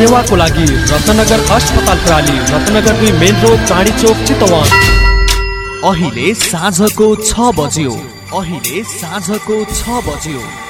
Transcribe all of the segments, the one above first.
सेवाको लागि रत्नगर अस्पताल प्राली रत्नगर दुई मेन रोड चाँडी चोक चितवन। अहिले साँझको छ बज्यो। अहिले साँझको छ बज्यो।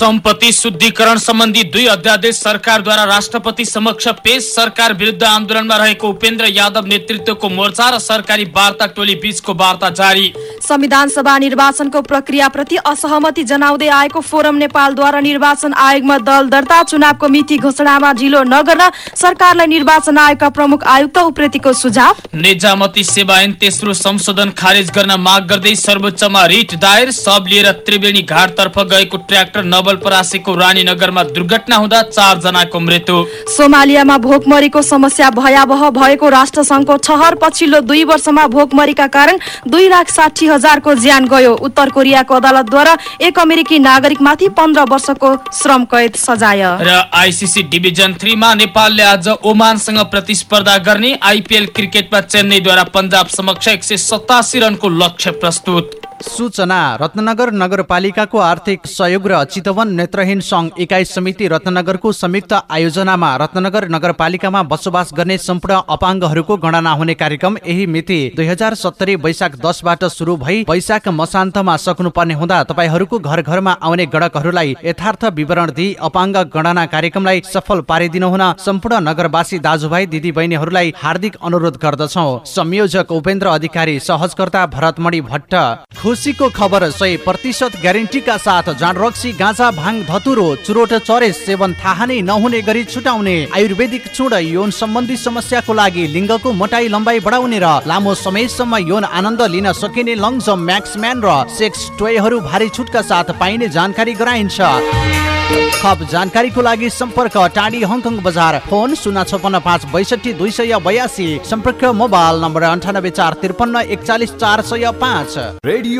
सम्पत्ति शुद्धिकरण सम्बन्धी दुई अध्यादेश सरकारद्वारा राष्ट्रपति समक्ष पेश। सरकार विरुद्ध आन्दोलनमा रहेको उपेन्द्र यादव नेतृत्वको मोर्चा र सरकारी वार्ता टोली बीचको वार्ता जारी। संविधान सभा निर्वाचनको प्रक्रियाप्रति असहमति जनाउँदै आएको फोरम नेपालद्वारा निर्वाचन आयोगमा दल दर्ता चुनावको मिति घोषणामा ढिलो नगर्न सरकारलाई निर्वाचन आयोगका प्रमुख आयुक्त उप्रेतीको सुझाव। निजामती सेवा ऐन तेस्रो संशोधन खारेज गर्न माग गर्दै सर्वोच्चमा रिट दायर। सब लिएर त्रिवेणी घाटतर्फ गएको ट्र्याक्टर नवलपरासीको रानीनगरमा दुर्घटना हुँदा चार जनाको मृत्यु। सोमालियामा भोकमरीको समस्या भयावह भएको राष्ट्रसङ्घको ठहर पछिल्लो दुई वर्षमा भोकमरीका कारण दुई लाख साठी हजारको ज्यान गयो। उत्तर कोरियाको अदालतद्वारा एक अमेरिकी नागरिकमाथि पन्ध्र वर्षको श्रम कैद सजाय। र आइसिसी डिभिजन थ्रीमा नेपालले आज ओमानसँग प्रतिस्पर्धा गर्ने आइपिएल क्रिकेटमा चेन्नईद्वारा पन्जाब समक्ष एक सय सतासी रनको लक्ष्य प्रस्तुत। सूचना रत्नगर नगरपालिकाको आर्थिक सहयोग र चितवन नेत्रहीन सङ्घ इकाइ समिति रत्नगरको संयुक्त आयोजनामा रत्नगर नगरपालिकामा बसोबास गर्ने सम्पूर्ण अपाङ्गहरूको गणना हुने कार्यक्रम यही मिति दुई हजार सत्तरी वैशाख दसबाट सुरु भई वैशाख मसान्तमा सक्नुपर्ने हुँदा तपाईँहरूको घर घरमा आउने गणकहरूलाई यथार्थ विवरण दिई अपाङ्ग गणना कार्यक्रमलाई सफल पारिदिनु हुन सम्पूर्ण नगरवासी दाजुभाइ दिदी बहिनीहरूलाई हार्दिक अनुरोध गर्दछौ। संयोजक उपेन्द्र अधिकारी सहजकर्ता भरतमणि भट्ट। खुसीको खबर सय प्रतिशत ग्यारेन्टीका साथ जाँडरक्सी गाँजा भाङ धतुरो चुरोट चरेस सेवन थाहा नै नहुने गरी छुटाउने आयुर्वेदिक चुड यौन सम्बन्धी समस्याको लागि लिङ्गको मोटाइ लम्बाइ बढाउने र लामो समयसम्म यौन आनन्द लिन सकिने लङ्जम म्याक्सम्यान र सेक्स टोयहरू भारी छुटका साथ पाइने जानकारी गराइन्छ। थप जानकारीको लागि सम्पर्क टाढी हङकङ बजार। फोन शून्य छपन्न पाँच बैसठी दुई सय बयासी। सम्पर्क मोबाइल नम्बर अन्ठानब्बे चार त्रिपन्न एकचालिस चार सय पाँच। रेडियो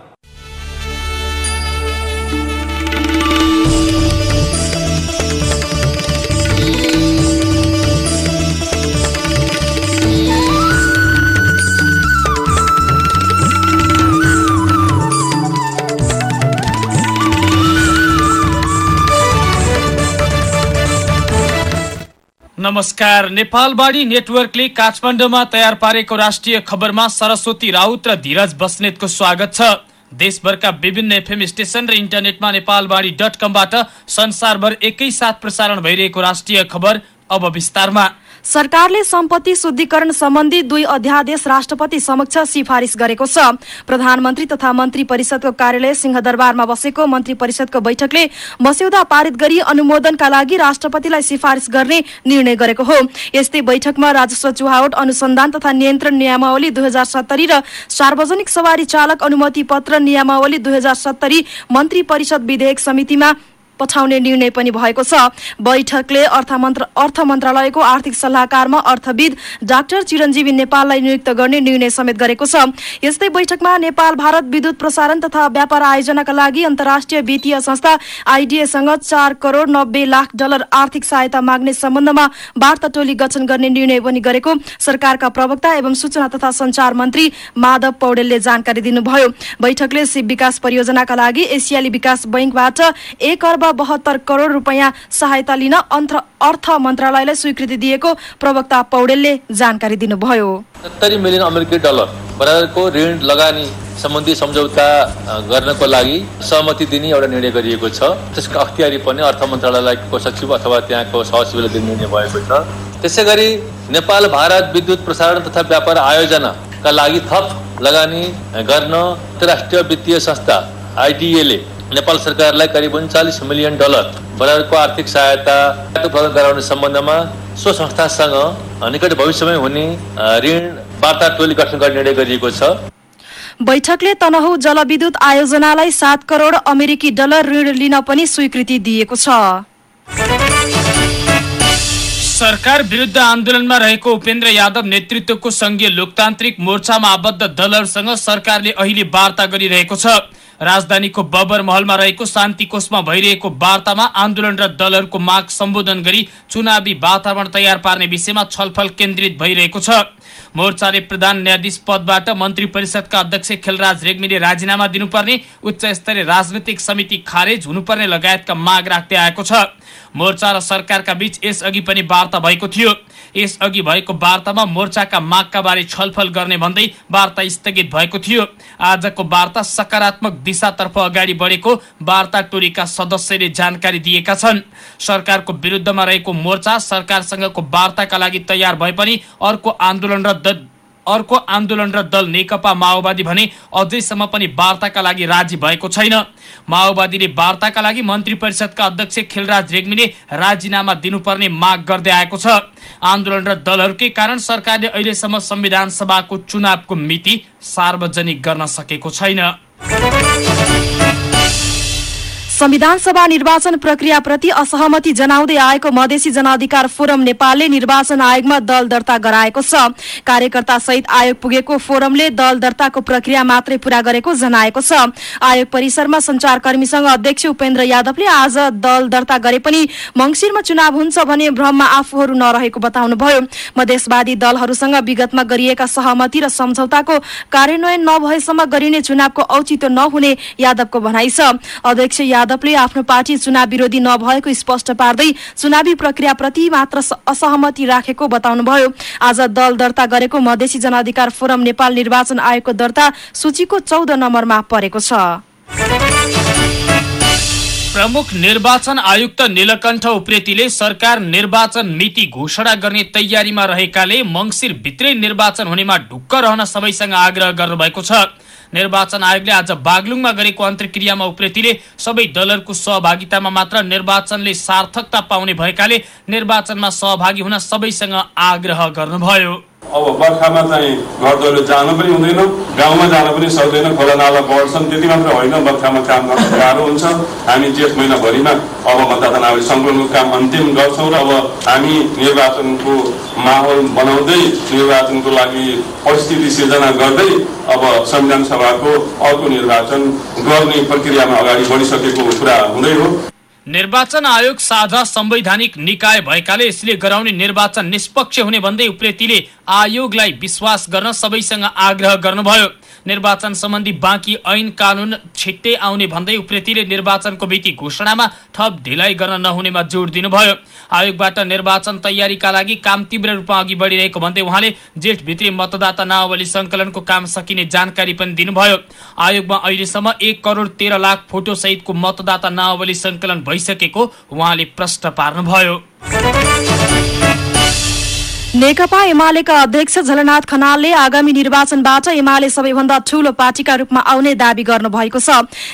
नमस्कार। नेपालवाणी नेटवर्कले काठमाडौँमा तयार पारेको राष्ट्रिय खबरमा सरस्वती राउत र धीरज बस्नेतको स्वागत छ। देशभरका विभिन्न एफएम स्टेशन र इन्टरनेटमा नेपालवाणी डट कमबाट संसारभर एकैसाथ प्रसारण भइरहेको राष्ट्रिय खबर अब विस्तारमा। सरकारले सम्पत्ति शुद्धिकरण सम्बन्धी दुई अध्यादेश राष्ट्रपति समक्ष सिफारिस गरेको छ। प्रधानमन्त्री तथा मन्त्री परिषदको कार्यालय सिंहदरबारमा बसेको मन्त्री परिषदको बैठकले मस्यौदा पारित गरी अनुमोदनका लागि राष्ट्रपतिलाई सिफारिस गर्ने निर्णय गरेको हो। यस्तै बैठकमा राजस्व चुहावट अनुसन्धान तथा नियन्त्रण नियमावली दुई हजार सत्तरी र सार्वजनिक सवारी चालक अनुमति पत्र नियमावली दुई हजार सत्तरी मन्त्री परिषद विधेयक समितिमा पठाउने निर्णय पनि भएको छ। बैठकले अर्थ मन्त्र अर्थ मन्त्रालयको आर्थिक सल्लाहकारमा अर्थविद डाक्टर चिरञ्जीवी नेपाललाई नियुक्त गर्ने निर्णय समेत गरेको छ। यस्तै बैठकमा नेपाल भारत विद्युत प्रसारण तथा व्यापार आयोजनाका लागि अन्तर्राष्ट्रिय वित्तीय संस्था आइडिएसँग चार करोड नब्बे लाख डलर आर्थिक सहायता माग्ने सम्बन्धमा वार्ता टोली गठन गर्ने निर्णय पनि गरेको सरकारका प्रवक्ता एवं सूचना तथा संचार मन्त्री माधव पौडेलले जानकारी दिनुभयो। बैठकले शिव विकास परियोजनाका लागि एसियाली विकास बैङ्कबाट एक अर्ब बहत्तर करोड रुपियाँ सहायता लिन अर्थ मन्त्रालयलाई स्वीकृति दिएको प्रवक्ता पौडेलले जानकारी दिनुभयो। सत्तरी मिलियन अमेरिकी डलर बराबरको ऋण लगानी सम्बन्धी सम्झौता गर्नको लागि सहमति दिने एउटा निर्णय गरिएको छ। त्यसको अख्तियारी पनि अर्थ मन्त्रालयको सचिव अथवा त्यहाँको सहसचिवले दिने निर्णय भएको छ। त्यसै गरी नेपाल भारत विद्युत प्रसारण तथा व्यापार आयोजनाका लागि थप लगानी गर्न अन्तर्राष्ट्रिय वित्तीय संस्था आइडिएले नेपाल सरकारलाई करिब उन्चालिस मिलियन डलर बराबरको आर्थिक सहायता प्रदान गराउने सम्बन्धमा सो संस्थासँग निकट भविष्यमै हुने ऋण वार्ता टोली गठन गर्ने निर्णय गरिएको छ। बैठकले तनहु जलविद्युत आयोजनालाई सात करोड अमेरिकी डलर ऋण लिन पनि स्वीकृति दिएको छ। सरकार विरुद्ध आन्दोलनमा रहेको उपेन्द्र यादव नेतृत्वको संघीय लोकतान्त्रिक मोर्चामा आबद्ध दलहरूसँग सरकारले अहिले वार्ता गरिरहेको छ। राजधानीको बबर महलमा रहेको शान्ति कोषमा भइरहेको वार्तामा आन्दोलन र दलहरूको माग सम्बोधन गरी चुनावी वातावरण तयार पार्ने विषयमा छलफल केन्द्रित भइरहेको छ। मोर्चाले प्रधान न्यायाधीश पदबाट मन्त्री परिषदका अध्यक्ष खेलराज रेग्मीले राजीनामा दिनुपर्ने उच्च स्तरीय राजनैतिक समिति खारेज हुनुपर्ने लगायतका माग राख्दै आएको छ। मोर्चा र सरकारका बीच यसअघि पनि वार्ता भएको थियो। यसअघि भएको वार्तामा मोर्चाका मागका बारे छलफल गर्ने भन्दै वार्ता स्थगित भएको थियो। आजको वार्ता सकारात्मक दिशातर्फ अगाडि बढेको वार्ता टोलीका सदस्यले जानकारी दिएका छन्। सरकारको विरुद्धमा रहेको मोर्चा सरकारसँगको वार्ताका लागि तयार भए पनि अर्को आन्दोलन र अर्को आन्दोलन र दल नेकपा माओवादी भने अझैसम्म पनि वार्ताका लागि राजी भएको छैन। माओवादीले वार्ताका लागि मन्त्री परिषदका अध्यक्ष खेलराज रेग्मीले राजीनामा दिनुपर्ने माग गर्दै आएको छ। आन्दोलन र दलहरूकै कारण सरकारले अहिलेसम्म संविधान सभाको चुनावको मिति सार्वजनिक गर्न सकेको छैन। संविधान सभा निर्वाचन प्रक्रियाप्रति असहमति जनाउँदै आएको मधेसी जनअधिकार फोरम नेपालले निर्वाचन आयोगमा दल दर्ता गराएको छ। कार्यकर्ता सहित आयोग पुगेको फोरमले दल दर्ताको प्रक्रिया मात्रै पूरा गरेको जनाएको छ। आयोग परिसरमा संचारकर्मीसँग अध्यक्ष उपेन्द्र यादवले आज दल दर्ता गरे पनि मंगिरमा चुनाव हुन्छ भने भ्रममा आफूहरू नरहेको बताउनुभयो। मधेसवादी दलहरूसँग विगतमा गरिएका सहमति र सम्झौताको कार्यान्वयन नभएसम्म गरिने चुनावको औचित्य नहुने यादवको भनाइ छ। अध्यक्ष यादवले आफ्नो पार्टी चुनाव विरोधी नभएको स्पष्ट पार्दै चुनावी प्रक्रियाप्रति मात्र असहमति राखेको बताउनुभयो। आज दल दर्ता गरेको मधेसी जनअधिकार फोरम नेपाल निर्वाचन आयोगको दर्ता सूचीको चौध नम्बरमा परेको छ। प्रमुख निर्वाचन आयुक्त नीलकण्ठ उप्रेतीले सरकार निर्वाचन नीति घोषणा गर्ने तयारीमा रहेकाले मङ्सिर भित्रै निर्वाचन हुनेमा ढुक्क रहन सबैसँग आग्रह गर्नुभएको छ। निर्वाचन आयोगले आज बागलुङमा गरेको अन्तर्क्रियामा उप्रेतीले सबै दलहरूको सहभागितामा मात्र निर्वाचनले सार्थकता पाउने भएकाले निर्वाचनमा सहभागी हुन सबैसँग आग्रह गर्नुभयो। अब बर्खामा चाहिँ घर दैलो जानु पनि हुँदैन गाउँमा जान पनि सक्दैन खोला नाला बढ्छन् त्यति मात्र होइन बर्खामा काम गर्न गाह्रो हुन्छ। हामी जेठ महिनाभरिमा अब मतदाता नागरिक सङ्कलनको काम अन्तिम गर्छौँ र अब हामी निर्वाचनको माहौल बनाउँदै निर्वाचनको लागि परिस्थिति सिर्जना गर्दै अब संविधान सभाको अर्को निर्वाचन गर्ने प्रक्रियामा अगाडि बढिसकेको कुरा हुँदै हो। निर्वाचन आयोग साझा संवैधानिक निकाय भएकाले यसले गराउने निर्वाचन निष्पक्ष हुने भन्दै उप्रेतीले आयोगलाई विश्वास गर्न सबैसँग आग्रह गर्नुभयो। निर्वाचन सम्बन्धी बाँकी ऐन कानून छिट्टै आउने भन्दै उप्रेतीले निर्वाचनको मिति घोषणामा थप ढिलाइ गर्न नहुनेमा जोड दिनुभयो। आयोगबाट निर्वाचन तयारीका लागि काम तीव्र रूपमा अघि बढिरहेको भन्दै उहाँले जेठभित्री मतदाता नावली संकलनको काम सकिने जानकारी पनि दिनुभयो। आयोगमा अहिलेसम्म एक करोड तेह्र लाख फोटो सहितको मतदाता नावली संकलन भइसकेको उहाँले प्रश्न पार्नुभयो। नेकपा एमालेका अध्यक्ष झलनाथ खनालले आगामी निर्वाचनबाट एमाले सबैभन्दा ठूलो पार्टीका रूपमा आउने दावी गर्नुभएको छ।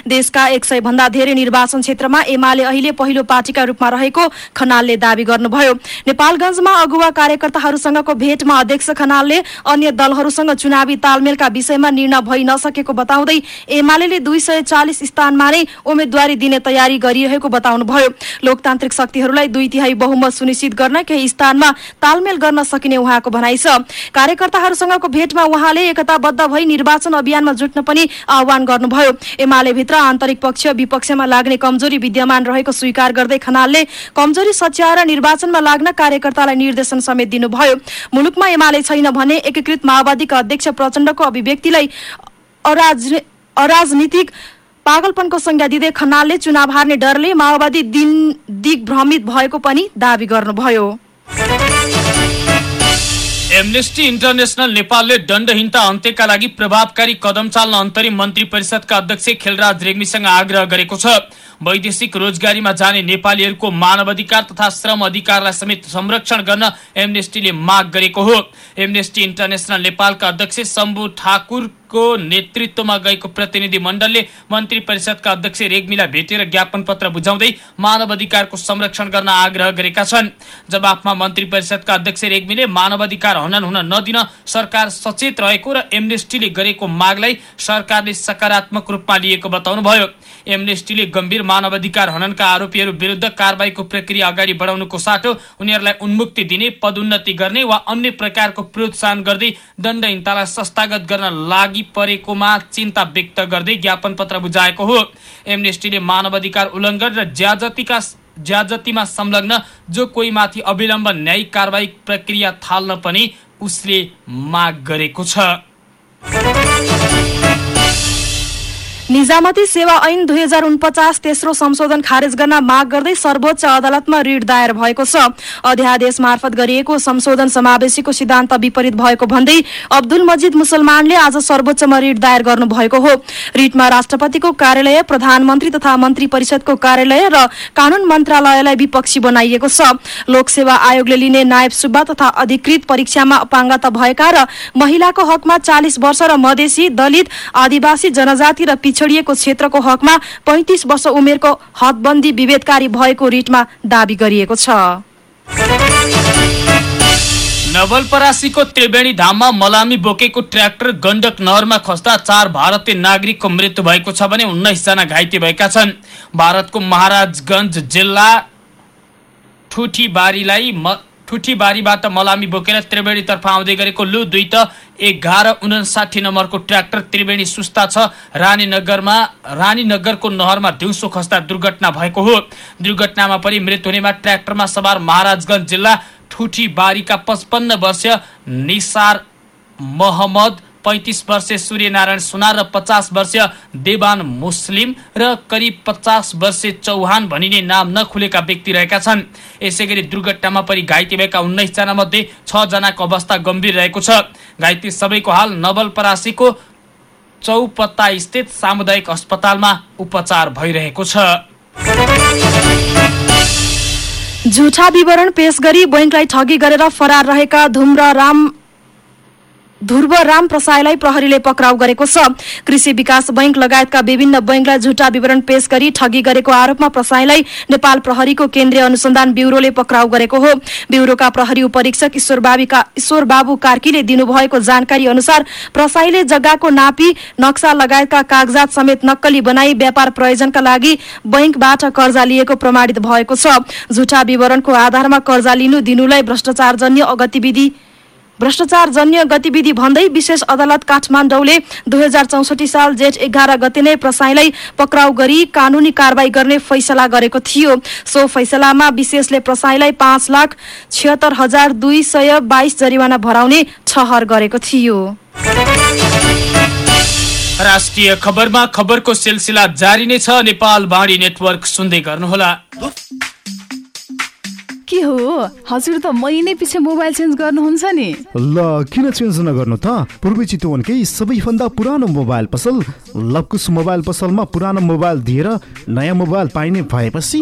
देशका एक सय भन्दा धेरै निर्वाचन क्षेत्रमा एमाले अहिले पहिलो पार्टीका रूपमा रहेको खनालले दावी गर्नुभयो। नेपालगंजमा अगुवा कार्यकर्ताहरूसँगको भेटमा अध्यक्ष खनालले अन्य दलहरूसँग चुनावी तालमेलका विषयमा निर्णय भइ नसकेको बताउँदै एमाले दुई सय चालिस स्थानमा नै उम्मेद्वारी दिने तयारी गरिरहेको बताउनुभयो। लोकतान्त्रिक शक्तिहरूलाई दुई तिहाई बहुमत सुनिश्चित गर्न केही स्थानमा तालमेल गर्न सकिने उहाँको भनाइ छ। कार्यकर्ताहरूसँगको भेटमा उहाँले एकताबद्ध भई निर्वाचन अभियानमा जुट्न पनि आह्वान गर्नुभयो। एमाले भित्र आन्तरिक पक्ष विपक्षमा लाग्ने कमजोरी विद्यमान रहेको स्वीकार गर्दै खनालले कमजोरी सच्याएर निर्वाचनमा लाग्न कार्यकर्तालाई निर्देशन समेत दिनुभयो। मुलुकमा एमाले छैन भने एकीकृत माओवादीका अध्यक्ष प्रचण्डको अभिव्यक्तिलाई अराज- अराजनीतिक पागलपनको संज्ञा दिँदै खनालले चुनाव हार्ने डरले माओवादी दिन दिग्भ्रमित भएको पनि दावी गर्नुभयो। एमनेस्टी इन्टरनेसनल नेपालले दण्डहीनता अन्त्यका लागि प्रभावकारी कदम चाल्न अन्तरिम मन्त्री परिषदका अध्यक्ष खेलराज रेग्मीसँग आग्रह गरेको छ। वैदेशिक रोजगारीमा जाने नेपालीहरूको मानवाधिकार तथा श्रम अधिकारलाई समेत संरक्षण गर्न एमनेस्टीले माग गरेको हो। एमनेस्टी इन्टरनेसनल नेपालका अध्यक्ष शम्भु ठाकुरको नेतृत्वमा गएको प्रतिनिधि मण्डलले मन्त्री परिषदका अध्यक्ष रेग्मीलाई भेटेर ज्ञापन पत्र बुझाउँदै मानव अधिकारको संरक्षण गर्न आग्रह गरेका छन्। जवाफमा मन्त्री परिषदका अध्यक्ष रेग्मीले मानव अधिकार हनन हुन नदिन सरकार सचेत रहेको र एमनेस्टीले गरेको मागलाई सरकारले सकारात्मक रूपमा लिएको बताउनुभयो। एमनेस्टीले गम्भीर मानवाधिकार हननका आरोपीहरू विरुद्ध कारवाहीको प्रक्रिया अगाडि बढाउनुको साटो उनीहरूलाई उन्मुक्ति दिने पदोन्नति गर्ने वा अन्य प्रकारको प्रोत्साहन गर्दै दण्डहीनतालाई संस्थागत गर्न लागि परेकोमा चिन्ता व्यक्त गर्दै ज्ञापन पत्र बुझाएको हो। एमनेस्टीले मानवाधिकार उल्लङ्घन र ज्याजतीका ज्याजतीमा संलग्न जो कोही माथि अविलम्ब न्यायिक कारवाही प्रक्रिया थाल्न पनि उसले माग गरेको छ। निजामती सेवा ऐन दुई हजार उनपचास तेस्रो संशोधन खारेज गर्न माग गर्दै सर्वोच्च अदालतमा रिट दायर भएको छ। अध्यादेश मार्फत गरिएको संशोधन समावेशीको सिद्धान्त विपरीत भएको भन्दै अब्दुल मजिद मुसलमानले आज सर्वोच्चमा रिट दायर गर्नुभएको हो। रिटमा राष्ट्रपतिको कार्यालय प्रधानमन्त्री तथा मन्त्री परिषदको कार्यालय र कानून मन्त्रालयलाई विपक्षी बनाइएको छ। लोकसेवा आयोगले लिने नायब सुब्बा तथा अधिकृत परीक्षामा अपाङ्गता भएका र महिलाको हकमा चालिस वर्ष र मधेसी दलित आदिवासी जनजाति र पिछडिएको क्षेत्रको हकमा पैंतिस वर्ष उमेरको हदबन्दी विभेदकारी भएको रिटमा दावी गरिएको छ। नवलपरासीको त्रिवेणी धाममा मलामी बोकेको ट्र्याक्टर गण्डक नहरमा खस्दा चार भारतीय नागरिकको मृत्यु भएको छ भने उन्नाइसजना घाइते भएका छन्। भारतको महाराजगञ्ज जिल्ला ठुठीबारीलाई म ठुठीबारीबाट मलामी बोकेर त्रिवेणीतर्फ आउँदै गरेको लु दुई त एघार उनासाठी नम्बरको ट्र्याक्टर त्रिवेणी सुस्ता छ। रानीनगरमा रानीनगरको नहरमा दिउँसो खस्दा दुर्घटना भएको हो। दुर्घटनामा परि मृत्यु हुनेमा ट्र्याक्टरमा सवार महाराजगञ्ज जिल्ला ठुठीबारीका पचपन्न वर्षीय निसार मोहम्मद पैँतिस वर्षीय सूर्यनारायण सुनार र पचास वर्षीय देवान मुस्लिम र करिब पचास वर्षीय चौहान भनिने नाम नखुलेका व्यक्ति रहेका छन्। यसै गरी दुर्घटनामा परि घाइते भएका उन्नाइसजना मध्ये छजनाको अवस्था गम्भीर रहेको छ। घाइते सबैको हाल नवलपरासीको चौपत्ता स्थित सामुदायिक अस्पतालमा उपचार भइरहेको छ। झुठा विवरण पेश गरी बैंकलाई ठगी गरेर फरार रहेका धुम्र राम ध्रुव राम प्रसाईलाई प्रहरीले पक्राउ गरेको छ। कृषि विकास बैंक लगायतका विभिन्न बैंकलाई झुटा विवरण पेश गरी ठगी गरेको आरोपमा प्रसाईलाई नेपाल प्रहरीको केन्द्रीय अनुसन्धान ब्यूरोले पक्राउ गरेको हो। ब्यूरोका प्रहरी उपरीक्षक ईश्वर बाबु कार्कीले दिनुभएको जानकारी अनुसार प्रसाईले जग्गाको नापी नक्सा लगायतका कागजात समेत नक्कली बनाई व्यापार प्रयोजनका लागि बैंकबाट कर्जा लिएको प्रमाणित भएको छ। झुटा विवरणको आधारमा कर्जा लिनु दिनुलाई भ्रष्टाचारजन्य गतिविधि भ्रष्टाचारजन्य गतिविधि भन्दै विशेष अदालत काठमाडौँले दुई हजार चौसठी साल जेठ एघार गते नै प्रसाईलाई पक्राउ गरी कानूनी कारवाही गर्ने फैसला गरेको थियो। सो फैसलामा विशेषले प्रसाईलाई पाँच लाख छिहत्तर हजार दुई सय बाइस जरिवाना भराउने ठहर गरेको थियो। राष्ट्रिय खबरमा खबरको सिलसिला जारी नै छ। नेपाल बाणी नेटवर्क सुन्दै गर्नुहोला। के हो? हजुर त महिनै पछि मोबाइल चेन्ज गर्नुहुन्छ नि। ल किन चेन्ज नगर्नु त? पूर्वी चितवनकै सबैभन्दा पुरानो मोबाइल पसल लक्कुस मोबाइल पसलमा पुरानो मोबाइल दिएर नयाँ मोबाइल पाइने भएपछि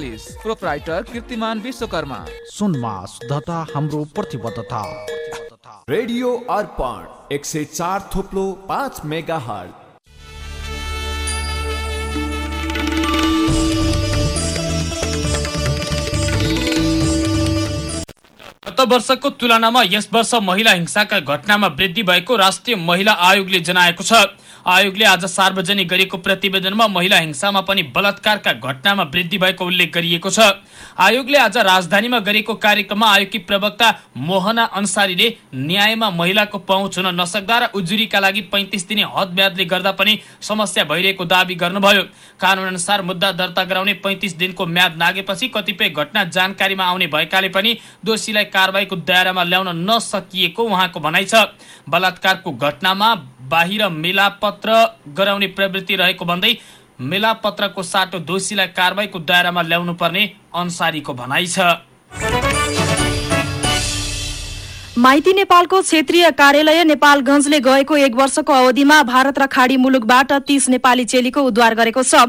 प्रोप्राइटर कीर्तिमान विश्वकर्मा। सुनमा शुद्धता हाम्रो प्रतिबद्धता। रेडियो अर्पण एक सय चार थोप्लो पाँच मेगा हर्ट वर्षको तुलनामा यस वर्ष महिला हिंसाका घटनामा वृद्धि भएको राष्ट्रिय महिला आयोगले जनाएको छ। आयोगले आज सार्वजनिक गरेको प्रतिवेदनमा महिला हिंसामा पनि बलात्कारका घटनामा वृद्धि भएको उल्लेख गरिएको छ। आयोगले आज राजधानीमा गरेको कार्यक्रममा आयोगकी प्रवक्ता मोहना अन्सारीले न्यायमा महिलाको पहुँच हुन नसक्दा र उजुरीका लागि पैँतिस दिने हद ब्याजले गर्दा पनि समस्या भइरहेको दावी गर्नुभयो। कानून अनुसार मुद्दा दर्ता गराउने पैँतिस दिनको म्याद नागेपछि कतिपय घटना जानकारीमा आउने भएकाले पनि दोषीलाई कारवाहीको दायरामा ल्याउन नसकिएको उहाँको भनाइ छ। बलात्कारको घटनामा बाहिर मेलापत्र गराउने प्रवृत्ति रहेको भन्दै मेलापत्रको साटो दोषीलाई कारवाहीको दायरामा ल्याउनु पर्ने अन्सारीको भनाइ छ। माइती नेपालको क्षेत्रीय कार्यालय नेपालगञ्जले गएको एक वर्षको अवधिमा भारत र खाडी मुलुकबाट तीस नेपाली चेलीको उद्धार गरेको छ।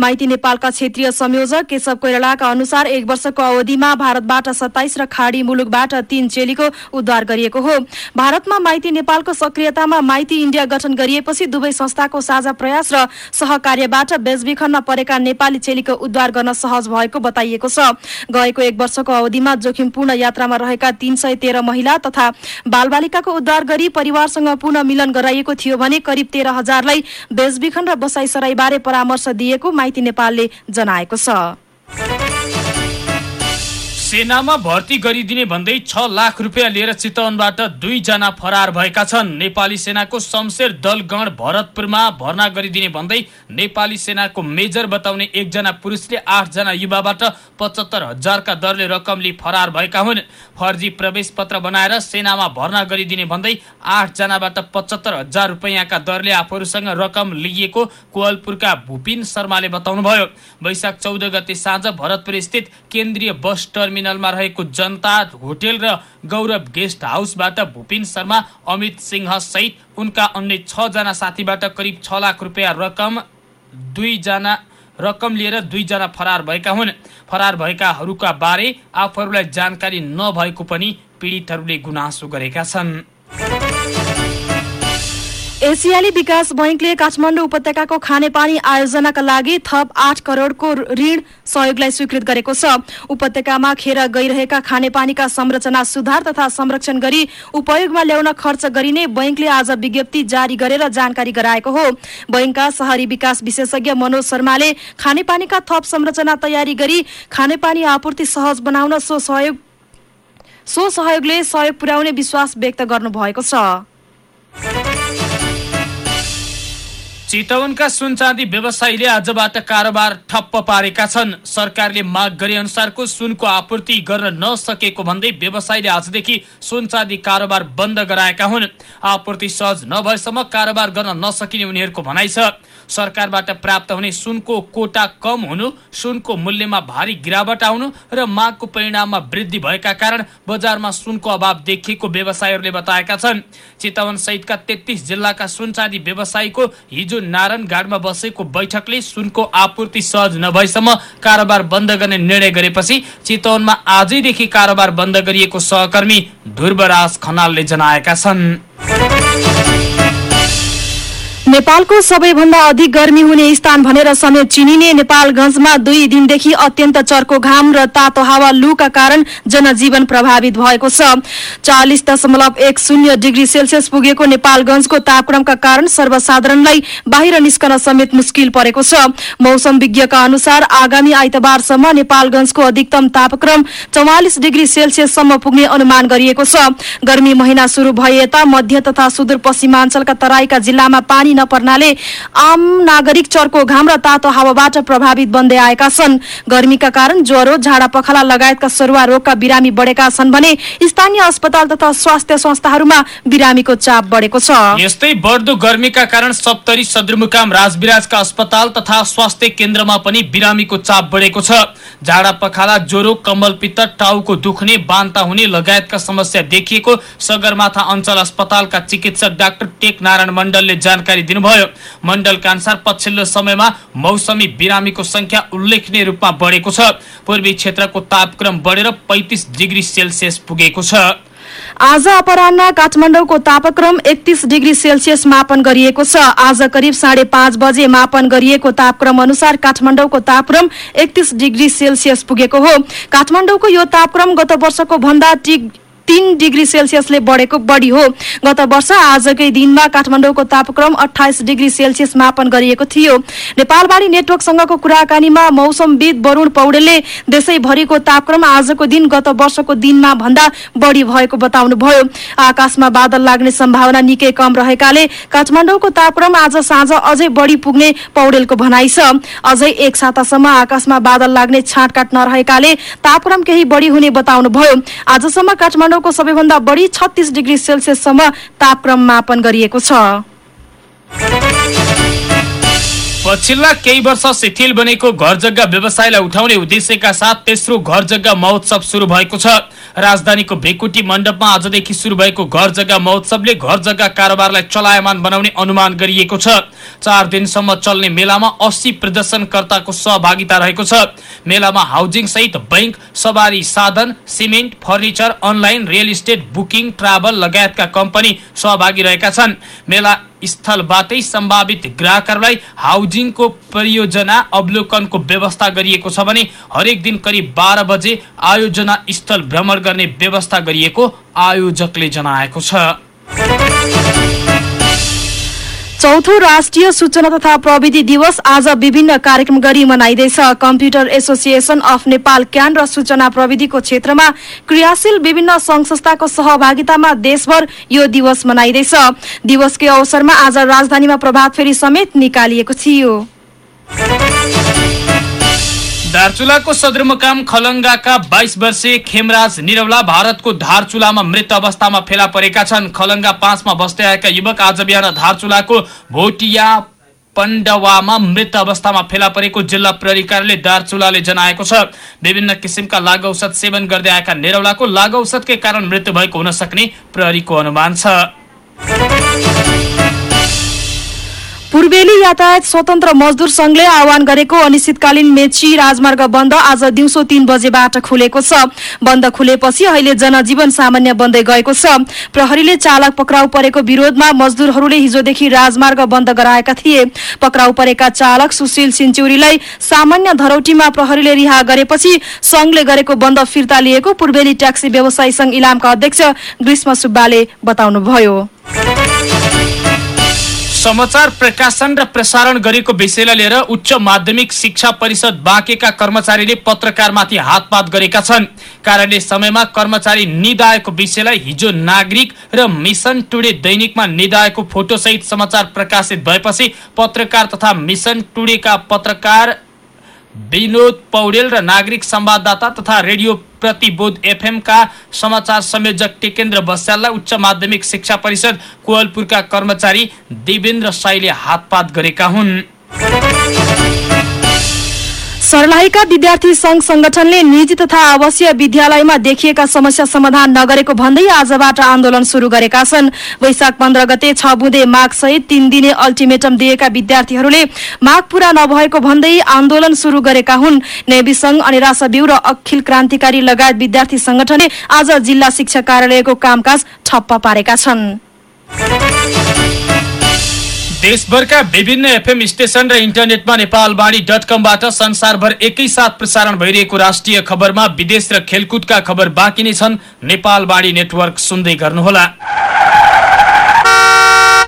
माइती नेपालका क्षेत्रीय संयोजक केशव कोइरालाका अनुसार एक वर्षको अवधिमा भारतबाट सत्ताइस र खाडी मुलुकबाट तीन चेलीको उद्धार गरिएको हो। भारतमा माइती नेपालको सक्रियतामा माइती इन्डिया गठन गरिएपछि दुवै संस्थाको साझा प्रयास र सहकार्यबाट बेचबिखनमा परेका नेपाली चेलीको उद्धार गर्न सहज भएको बताइएको छ। गएको एक वर्षको अवधिमा जोखिमपूर्ण यात्रामा रहेका तीन महिला तथा बालबालिकाको उद्धार गरी परिवारसँग पुनः मिलन गराइएको थियो भने करिब तेह्र हजारलाई बेचबिखन र बसाइसराईबारे परामर्श दिएको माइती नेपालले जनाएको छ। सेनामा भर्ती गरिदिने भन्दै छ लाख रुपियाँ लिएर चितवनबाट दुईजना फरार भएका छन्। नेपाली सेनाको शमशेर दलगण भरतपुरमा भर्ना गरिदिने भन्दै नेपाली सेनाको मेजर बताउने एकजना पुरुषले आठजना युवाबाट पचहत्तर हजारका दरले रकम लिई फरार भएका हुन्। फर्जी प्रवेश पत्र बनाएर सेनामा भर्ना गरिदिने भन्दै आठजनाबाट पचहत्तर हजार रुपियाँका दरले आफूहरूसँग रकम लिइएको कोवलपुरका भूपिन शर्माले बताउनुभयो। वैशाख चौध गते साँझ भरतपुर स्थित केन्द्रीय बस टर्मिनलमा रहेको जनता होटेल र गौरव गेस्ट हाउसबाट भूपिन शर्मा अमित सिंह सहित उनका अन्य छजना साथीबाट करिब छ लाख रुपियाँ रकम दुईजना रकम लिएर दुईजना फरार भएका हुन्। फरार भएकाहरूका बारे आफूहरूलाई जानकारी नभएको पनि पीडितहरूले गुनासो गरेका छन्। एसियाली विकास बैङ्कले काठमाडौँ उपत्यकाको खानेपानी आयोजनाका लागि थप आठ करोडको ऋण सहयोगलाई स्वीकृत गरेको छ। उपत्यकामा खेर गइरहेका खानेपानीका संरचना सुधार तथा संरक्षण गरी उपयोगमा ल्याउन खर्च गरिने बैङ्कले आज विज्ञप्ति जारी गरेर जानकारी गराएको हो। बैङ्कका शहरी विकास विशेषज्ञ मनोज शर्माले खानेपानीका थप संरचना तयारी गरी खानेपानी आपूर्ति सहज बनाउन सो सहयोग सो सहयोगले सहयोग पुर्याउने विश्वास व्यक्त गर्नुभएको छ। चितवनका सुनचाँदी व्यवसायीले आजबाट कारोबार ठप्प पारेका छन्। सरकारले माग गरे अनुसारको सुनको आपूर्ति गर्न नसकेको भन्दै व्यवसायीले आजदेखि सुनचाँदी कारोबार बन्द गराएका हुन्। आपूर्ति सहज नभएसम्म कारोबार गर्न नसकिने उनीहरूको भनाइ छ। सरकारबाट प्राप्त हुने सुनको कोटा कम हुनु सुनको मूल्यमा भारी गिरावट आउनु र मागको परिणाममा वृद्धि भएका कारण बजारमा सुनको अभाव देखिएको व्यवसायीहरूले बताएका छन्। चितवन सहितका तेत्तिस जिल्लाका सुनचाँदी व्यवसायीको हिजो नारायणघाटमा बसेको बैठकले सुनको आपूर्ति सहज नभएसम्म कारोबार बन्द गर्ने निर्णय गरेपछि चितवनमा आजैदेखि कारोबार बन्द गरिएको सहकर्मी ध्रुवराज खनालले जनाएका छन्। नेपालको सबैभन्दा अधिक गर्मी हुने स्थान भनेर समेत चिनिने नेपालगंजमा दुई दिनदेखि अत्यन्त चर्को घाम र तातो हावा लूका कारण जनजीवन प्रभावित भएको छ। चालिस दशमलव एक शून्य डिग्री सेल्सियस पुगेको नेपालगंजको तापक्रमका कारण सर्वसाधारणलाई बाहिर निस्कन समेत मुस्किल परेको छ। मौसम विज्ञका अनुसार आगामी आइतबारसम्म नेपालगंजको अधिकतम तापक्रम चौवालिस डिग्री सेल्सियससम्म पुग्ने अनुमान गरिएको छ। गर्मी महिना शुरू भए यता मध्य तथा सुदूरपश्चिमाञ्चलका तराईका जिल्लामा पानी नपर्नाले आम नागरिक चर्को घाम र तातो हावाबाट प्रभावित बन्दै आएका छन्। गर्मीका कारण ज्वरो झाडा पखाला लगायतका सरुवा रोगका बिरामी बढेका छन् भने स्थानीय अस्पताल तथा स्वास्थ्य संस्थाहरूमा बिरामीको चाप बढेको छ। यस्तै बढ्दो गर्मीका कारण सप्तरी सदरमुकाम राजविराजका अस्पताल तथा स्वास्थ्य केन्द्रमा पनि बिरामीको चाप बढेको छ। झाडा पखाला ज्वरो कम्बल पित्त टाउको दुख्ने बान्ता हुने लगायतका समस्या देखिएको सगरमाथा अञ्चल अस्पतालका चिकित्सक डाक्टर टेक नारायण मण्डलले जानकारी दिनुभयो। मण्डलका अनुसार पछिल्लो समयमा मौसमी बिरामीको संख्या उल्लेखनीय रूपमा बढेको छ। पूर्वी क्षेत्रको तापक्रम बढेर पैंतिस डिग्री सेल्सियस पुगेको छ। आज अपरान्न काठमाडौँको तापक्रम एकतीस डिग्री सेल्सियस मापन गरिएको छ। आज करिब साढे पाँच बजे मापन गरिएको तापक्रम अनुसार काठमाडौँको तापक्रम एकतीस डिग्री सेल्सियस पुगेको हो। काठमाडौँको यो तापक्रम गत वर्षको भन्दा टिक तीन डिग्री सेल्सियसले बढेको बढी हो। गत वर्ष आजकै दिनमा काठमाडौँको तापक्रम अठाइस डिग्री सेल्सियस मापन गरिएको थियो। नेपालवाणी नेटवर्कसँगको कुराकानीमा मौसमविद वरूण पौडेलले देशैभरिको तापक्रम आजको दिन गत वर्षको दिनमा भन्दा बढी भएको बताउनुभयो। आकाशमा बादल लाग्ने सम्भावना निकै कम रहेकाले काठमाडौँको तापक्रम आज साँझ अझै बढी पुग्ने पौडेलको भनाइ छ। अझै एक सातासम्म आकाशमा बादल लाग्ने छाँटकाट नरहेकाले तापक्रम केही बढी हुने बताउनुभयो। आजसम्म काठमाडौँको सबैभन्दा बढी छत्तीस डिग्री सेल्सियससम्म तापक्रम मापन गरिएको छ। पछिल्ला केही वर्ष शिथिल बनेको घर जग्गा व्यवसायलाई उठाउने उद्देश्यका साथ तेस्रो घर जग्गा महोत्सव शुरू भएको छ। राजधानीको भेकुटी मण्डपमा आजदेखि शुरू भएको घर जग्गा महोत्सवले घर जग्गा कारोबारलाई चलायमान बनाउने अनुमान गरिएको छ। चार दिनसम्म चल्ने मेलामा अस्सी प्रदर्शनकर्ताको सहभागिता रहेको छ। मेलामा हाउसिङ सहित बैंक सवारी साधन cement furniture online real estate booking travel लगायतका कम्पनी सहभागी रहेका छन्। मेला स्थलबाटै सम्भावित ग्राहकहरूलाई हाउजिङको परियोजना अवलोकनको व्यवस्था गरिएको छ भने हरेक दिन करिब बाह्र बजे आयोजना स्थल भ्रमण गर्ने व्यवस्था गरिएको आयोजकले जनाएको छ। चौथो राष्ट्रिय सूचना तथा प्रविधि दिवस आज विभिन्न कार्यक्रम गरी मनाइँदैछ। Computer association of Nepal CAN र सूचना प्रविधिको क्षेत्रमा क्रियाशील विभिन्न संघ संस्थाको सहभागितामा देशभर यो दिवस मनाइँदैछ। दिवसकै अवसरमा आज राजधानीमा प्रभात फेरी समेत निकालिएको थियो। दार्चुलाको सदरमुकाम खलङ्गाका बाइस वर्षीय खेमराज निरौला भारतको धारचुलामा मृत अवस्थामा फेला परेका छन्। खलङ्गा पाँचमा बस्दै आएका युवक आज बिहान धारचुलाको भोटिया पण्डवामा मृत अवस्थामा फेला परेको जिल्ला प्रहरी कार्यालय दार्चुलाले जनाएको छ। विभिन्न किसिमका लागु औषध सेवन गर्दै आएका निरौलाको लागु औषधकै कारण मृत्यु भएको हुन सक्ने प्रहरीको अनुमान छ। यातायात स्वतन्त्र मजदुर संघले आह्वान गरेको अनिश्चितकालीन मेची राजमार्ग बन्द आज दिउँसो तीन बजेबाट खुलेको छ। बन्द खुलेपछि अहिले जनजीवन सामान्य बन्दै गएको छ। प्रहरीले चालक पक्राउ परेको विरोधमा मजदुरहरूले हिजोदेखि राजमार्ग बन्द गराएका थिए। पक्राउ परेका चालक सुशील सिन्चुरीलाई सामान्य धरौटीमा प्रहरीले रिहा गरेपछि संघले गरेको बन्द फिर्ता लिएको पूर्वेली ट्याक्सी व्यवसायी संघ इलामका अध्यक्ष ग्रीष्म सुब्बाले बताउनुभयो। समाचार प्रकाशन र प्रसारण गरेको विषयलाई लिएर उच्च माध्यमिक शिक्षा परिषद बाँकेका कर्मचारीले पत्रकारमाथि हातपात गरेका छन्। कार्यालय समयमा कर्मचारी निदाएको विषयलाई हिजो नागरिक र मिसन टुडे दैनिकमा निदाएको फोटोसहित समाचार प्रकाशित भएपछि पत्रकार तथा मिसन टुडेका पत्रकार विनोद पौडेल र नागरिक संवाददाता तथा रेडियो प्रतिबोध एफएमका समाचार संयोजक टेकेन्द्र बस्याललाई उच्च माध्यमिक शिक्षा परिषद कोवलपुरका कर्मचारी देवेन्द्र साईले हातपात गरेका हुन्। सर्लाहीका विद्यार्थी संघ संगठनले निजी तथा आवासीय विद्यालयमा देखिएका समस्या समाधान नगरेको भन्दै आजबाट आन्दोलन शुरू गरेका छन्। वैशाख पन्ध्र गते छ बुँदे माग सहित तीन दिने अल्टिमेटम दिएका विद्यार्थीहरूले माग पूरा नभएको भन्दै आन्दोलन शुरू गरेका हुन्। नेवी संघ अनि रासब्यू र अखिल क्रान्तिकारी लगायत विद्यार्थी संगठनले आज जिल्ला शिक्षा कार्यालयको कामकाज ठप्प पारेका छन्। देशभरका विभिन्न एफएम स्टेशन र इन्टरनेटमा नेपालवाणी डट कमबाट संसारभर एकैसाथ प्रसारण भइरहेको राष्ट्रिय खबरमा विदेश र खेलकुदका खबर बाँकी नै छन्। नेपालवाणी नेटवर्क सुन्दै गर्नुहोला।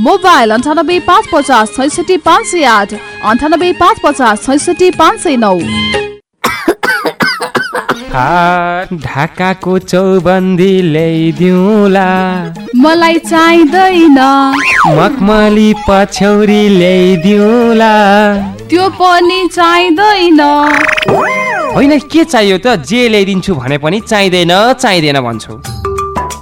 मोबाइल अन्ठानब्बे पाँच पचास छैसठी पाँच सय आठ अन्ठानब्बे पाँच पचास छैसठी पाँच सय नौ। ढाकाको चौबन्दी ल्याइदिउला। मलाई चाहिँदैन। मखमली पछ्यौरी ल्याइदिउला। त्यो पनि चाहिँदैन। होइन के चाहियो त? जे ल्याइदिन्छु भने पनि चाहिँदैन चाहिँदैन भन्छु।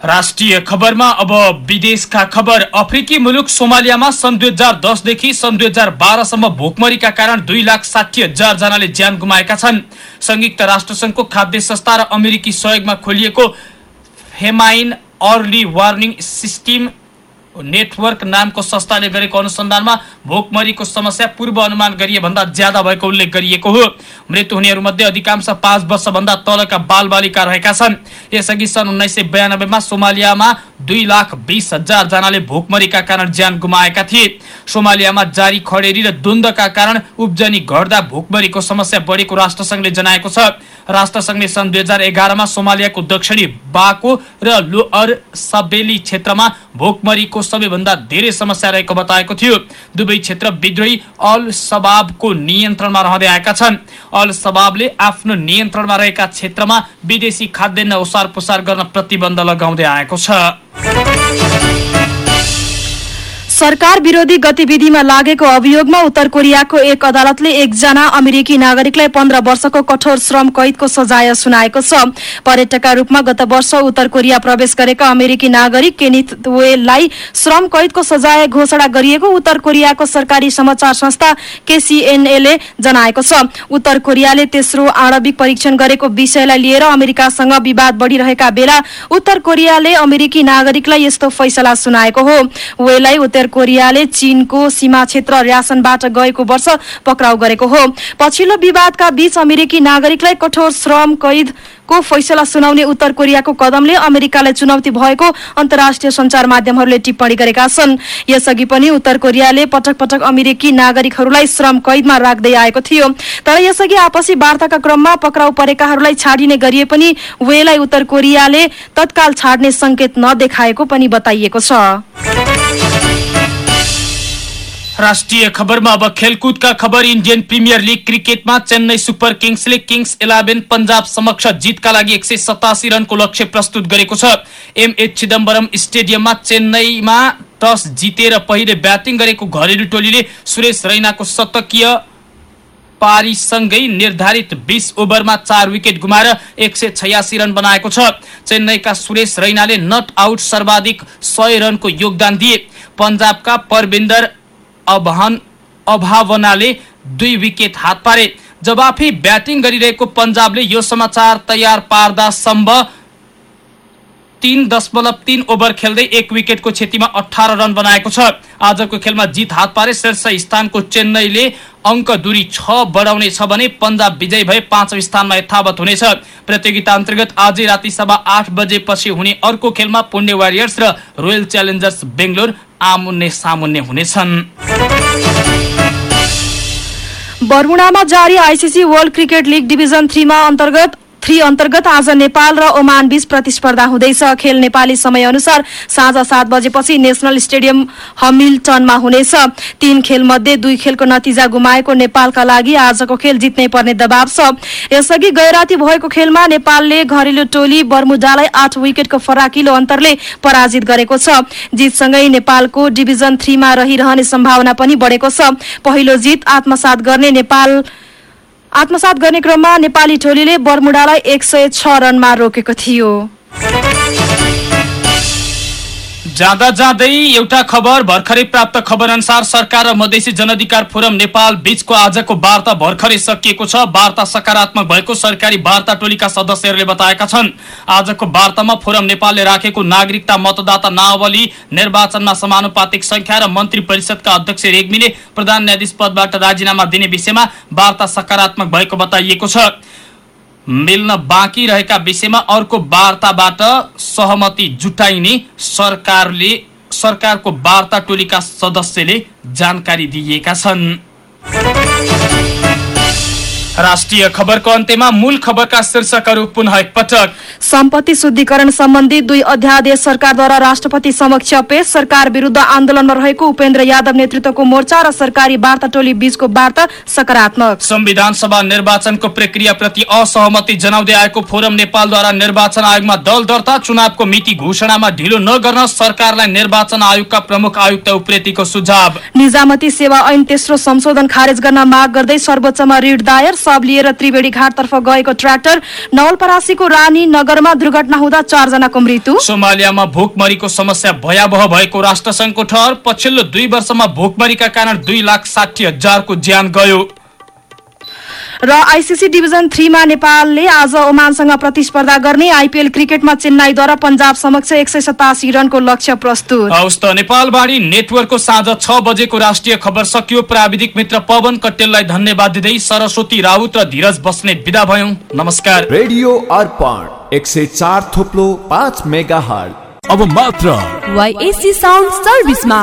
राष्ट्रिय खबरमा अब विदेशका खबर। अफ्रिकी मुलुक सोमालियामा सन् दुई हजार दसदेखि सन् दुई हजार बाह्रसम्म भोकमरीका कारण दुई लाख साठी हजार जनाले ज्यान गुमाएका छन्। संयुक्त राष्ट्रसङ्घको खाद्य संस्था र अमेरिकी सहयोगमा खोलिएको हेमाइन अर्ली वार्निङ सिस्टम नेटवर्क नामको संस्थाले गरेको अनुसन्धानमा भोकमरीको समस्या पूर्व अनुमान गरिए भन्दा ज्यादा भएको उल्लेख गरिएको हो। मृत्यु हुनेहरूमध्ये अधिकांश पाँच वर्षभन्दा तलका बाल बालिका रहेका छन्। यसअघि सन् उन्नाइस सय बयानब्बेमा सोमालियामा दुई लाख बिस हजार जनाले भोकमरीका कारण ज्यान गुमाएका थिए। सोमालियामा जारी खडेरी र द्वन्द्वका कारण उब्जनी घट्दा भोकमरीको समस्या बढेको राष्ट्रसङ्घले जनाएको छ। राष्ट्रसङ्घले सन् दुई हजार एघारमा सोमालियाको दक्षिणी बाको र लोअर सबेली क्षेत्रमा भोकमरीको सबैभन्दा धेरै समस्या रहेको बताएको थियो। दुवै क्षेत्र विद्रोही अल सबाबको नियन्त्रणमा रहँदै आएका छन्। अल सबाबले आफ्नो नियन्त्रणमा रहेका क्षेत्रमा विदेशी खाद्यान्न ओसार पुसार गर्न प्रतिबन्ध लगाउँदै आएको छ। सरकार विरोधी गतिविधिमा लागेको अभियोगमा उत्तर कोरियाको एक अदालतले एकजना अमेरिकी नागरिकलाई पन्ध्र वर्षको कठोर श्रम कैदको सजाय सुनाएको छ। पर्यटकका रूपमा गत वर्ष उत्तर कोरिया प्रवेश गरेका अमेरिकी नागरिक केनिथ वेललाई श्रम कैदको सजाय घोषणा गरिएको उत्तर कोरियाको सरकारी समाचार संस्था केसीएनएले जनाएको छ। उत्तर कोरियाले तेस्रो आणविक परीक्षण गरेको विषयलाई लिएर अमेरिकासँग विवाद बढ़िरहेका बेला उत्तर कोरियाले अमेरिकी नागरिकलाई यस्तो फैसला सुनाएको हो। वेलाई कोरियाले चीनको सीमा क्षेत्र र्यासनबाट गएको वर्ष पक्राउ गरेको हो। पछिल्लो विवादका बीच अमेरिकी नागरिकलाई कठोर श्रम कैद को फैसला सुनाउने उत्तर कोरियाको कदमले अमेरिकालाई चुनौती भएको अन्तर्राष्ट्रिय संचार माध्यमहरूले टिप्पणी गरेका छन्। यसअघि पनि उत्तर कोरियाले पटक पटक अमेरिकी नागरिकहरूलाई श्रम कैदमा राख्दै आएको थियो। तर यसअघि आपसी वार्ताका क्रममा पक्राउ परेकाहरूलाई छाडिने गरिए पनि वेलाई उत्तर कोरियाले तत्काल छाड्ने संकेत नदेखाएको पनि बताइएको छ। राष्ट्रिय खबरमा अब खेलकुदका खबर। इन्डियन प्रिमियर लिग क्रिकेटमा चेन्नई सुपर किङ्सले किङ्स इलेभेन पन्जाब समक्ष जितका लागि एक सय सतासी रनको लक्ष्य प्रस्तुत गरेको छ। एमएच चिदम्बरम स्टेडियममा चेन्नईमा टस जितेर पहिले ब्याटिङ गरेको घरेलु टोलीले सुरेश रैनाको शतकीय पारीसँगै निर्धारित बीस ओभरमा चार विकेट गुमाएर एक सय छयासी रन बनाएको छ। चेन्नईका सुरेश रैनाले नट आउट सर्वाधिक सय रनको योगदान दिए। पन्जाबका परविन्दर अभान अभावनाले दुई विकेट हात पारे। जवाफी ब्याटिङ गरिरहेको पन्जाबले यो समाचार तयार पार्दा सम्भव तीन दशमलव तीन ओभर खेल्दै एक विकेटको क्षतिमा अठार रन बनाएको छ। आजको खेलमा जित हात पारे शीर्ष स्थानको चेन्नईले अङ्क दूरी छ बढाउने छ भने पन्जाब विजय भए पाँचौं स्थानमा यथावत हुनेछ। प्रतियोगिता अन्तर्गत आजै राति सभा आठ बजेपछि हुने अर्को खेलमा पुण्य वारियर्स र रोयल च्यालेन्जर्स बेङ्गलोर आमुन्ने सामुन्ने हुनेछन्। बर्मुडामा जारी ICC world cricket league division थ्रीमा अन्तर्गत थ्री अन्तर्गत आज नेपाल र ओमान बीच प्रतिस्पर्धा हुँदैछ। खेल नेपाली समय अनुसार साँझ सात बजेपछि नेशनल स्टेडियम हमिल्टनमा हुनेछ। तीन खेल मध्ये दुई खेलको नतिजा गुमाएको नेपालका लागि आजको खेल जित्नै पर्ने दबाव छ। यसअघि गैराती भएको खेलमा नेपालले घरेलु टोली बर्मुडालाई आठ विकेटको फराकिलो अन्तरले पराजित गरेको छ। जितसँगै नेपालको डिभिजन थ्रीमा रहिरहने सम्भावना पनि बढेको छ। पहिलो जित आत्मसात गर्ने नेपाल आत्मसात गर्ने क्रममा नेपाली टोलीले बर्मुडालाई एक सय छ रनमा रोकेको थियो। जाँदा जाँदै एउटा खबर भर्खरै प्राप्त खबर अनुसार सरकार र मधेसी जनअधिकार फोरम नेपाल बीचको आजको वार्ता भर्खरै सकिएको छ। वार्ता सकारात्मक भएको सरकारी वार्ता टोलीका सदस्यहरूले बताएका छन्। आजको वार्तामा फोरम नेपालले राखेको नागरिकता मतदाता नावली निर्वाचनमा समानुपातिक संख्या र मन्त्री परिषदका अध्यक्ष रेग्मीले प्रधान न्यायाधीश पदबाट राजीनामा दिने विषयमा वार्ता सकारात्मक भएको बताइएको छ। मिल्न बाँकी रहेका विषयमा अर्को वार्ताबाट सहमति जुटाइने सरकारले सरकारको वार्ता टोलीका सदस्यले जानकारी दिएका छन्। राष्ट्रिय खबरको अन्त्यमा मूल खबरका शीर्षकहरू पुनः एकपटक। सम्पत्ति शुद्धिकरण सम्बन्धी दुई अध्यादेश सरकारद्वारा राष्ट्रपति समक्ष पेश। सरकार विरुद्ध आन्दोलनमा रहेको उपेन्द्र यादव नेतृत्वको मोर्चा र सरकारी वार्ता टोली बीचको वार्ता सकारात्मक। संविधान सभा निर्वाचनको प्रक्रिया प्रति असहमति जनाउँदै आएको फोरम नेपालद्वारा निर्वाचन आयोगमा दल दर्ता चुनावको मिति घोषणामा ढिलो नगर्न सरकारलाई निर्वाचन आयोगका प्रमुख आयुक्त उप्रेतीको सुझाव। निजामती सेवा ऐन तेस्रो संशोधन खारेज गर्न माग गर्दै सर्वोच्चमा रिट दायर। सब लिएर त्रिवेणी घाटतर्फ गएको ट्र्याक्टर नवलपरासीको रानी नगरमा दुर्घटना हुँदा चारजनाको मृत्यु। सोमालियामा भोकमरीको समस्या भयावह भएको राष्ट्रसङ्घको ठहर पछिल्लो दुई वर्षमा भोकमरीका कारण दुई लाख साठी हजारको ज्यान गयो। र आइसिसी डिभिजन थ्रीमा नेपालले आज ओमानसँग प्रतिस्पर्धा गर्ने आइपिएल क्रिकेटमा चेन्नाईद्वारा पन्जाब समक्ष एक सय सतासी रनको लक्ष्य प्रस्तुत। हवस् त नेपालवाणी नेटवर्कको साँझ छ बजेको राष्ट्रिय खबर सकियो। प्राविधिक मित्र पवन कटेललाई धन्यवाद दिँदै सरस्वती राउत र धीरज बस्ने विदा भयौँ। नमस्कार। रेडियो अर्पण एक सय चार थोप्लो पाँच मेगा हट अब मात्र YSC sound सर्भिसमा।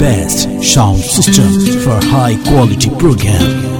Best sound system for high quality program.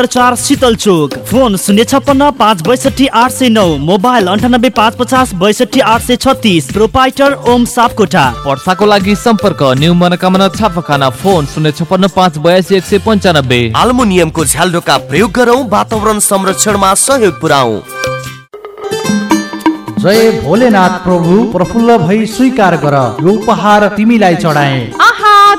चार शीतल चोक फोन शून्य छप्पन्न पाँच बैसठी आठ सय नौ। मोबाइल अन्ठानब्बे पाँच पचास बैसठी आठ सय छत्तिस। प्रोपाइटर ओम सापकोटा वर्षाको लागि सम्पर्क न्यू मनोकामना छापाखाना। फोन शून्य छप्पन्न पाँच बयासी एक सय पन्चानब्बे। आल्मुनियमको झ्यालडोका प्रयोग गरौँ वातावरण संरक्षणमा सहयोग पुऱ्याउ जय भोलेनाथ प्रभु प्रफुल्ल भई स्वीकार गर यो उपहार तिमीलाई चढाए।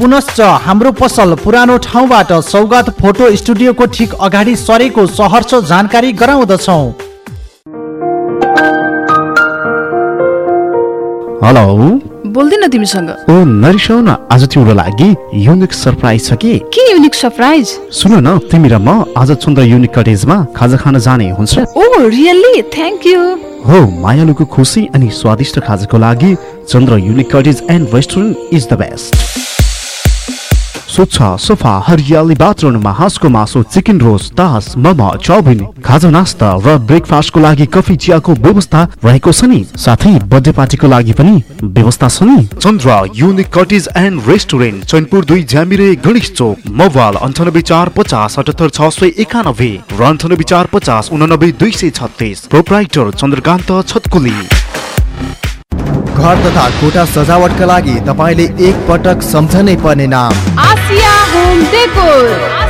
पुनश्च हाम्रो पसल पुरानो ठाउँबाट सौगात फोटो स्टुडियोको ठिक अगाडि सरेको सहर्ष जानकारी गराउँदछौ। हेलो। बोल्दिन तिमीसँग। ओ नरिसाउ न आज तिम्रो लागि युनिक सरप्राइज छ कि? के युनिक सरप्राइज सुन न तिमी र म आज चन्द्र युनिक कटेजमा खाजा खान जाने हुन्छ। ओ रियली थ्याङ्क यू हो मायालुको खुसी अनि स्वादिष्ट खाजाको लागि Chandra unique cottage and restaurant is the best स्वच्छ सफा हरियाली बाथरुममा हाँसको मासु चिकन रोस्ट दास मोमो चाउमिन खाजा नास्ता र ब्रेकफास्टको लागि कफी चियाको व्यवस्था रहेको छ नि? साथै बर्थडे पार्टीको लागि पनि व्यवस्था छ नि? Chandra unique cottage and restaurant Chainpur दुई ज्यामिरे गणेश चोक मोबाइल अन्ठानब्बे चार पचास अठहत्तर छ सय एकानब्बे र अन्ठानब्बे चार पचास उनानब्बे दुई सय छत्तिस। प्रोपराइटर चन्द्रकान्त छतकुली। घर तथा कोठा सजावटका लागि तपाईँले एक पटक सम्झनै पर्ने नाम। आसिया होम डेकोर हो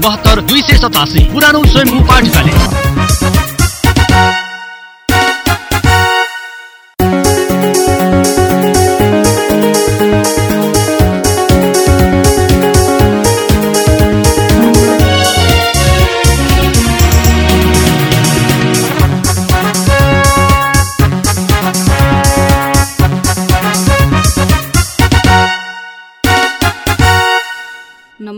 बहत्तर दुई सय सतासी पुरानो स्वयम्भू पाठशाला।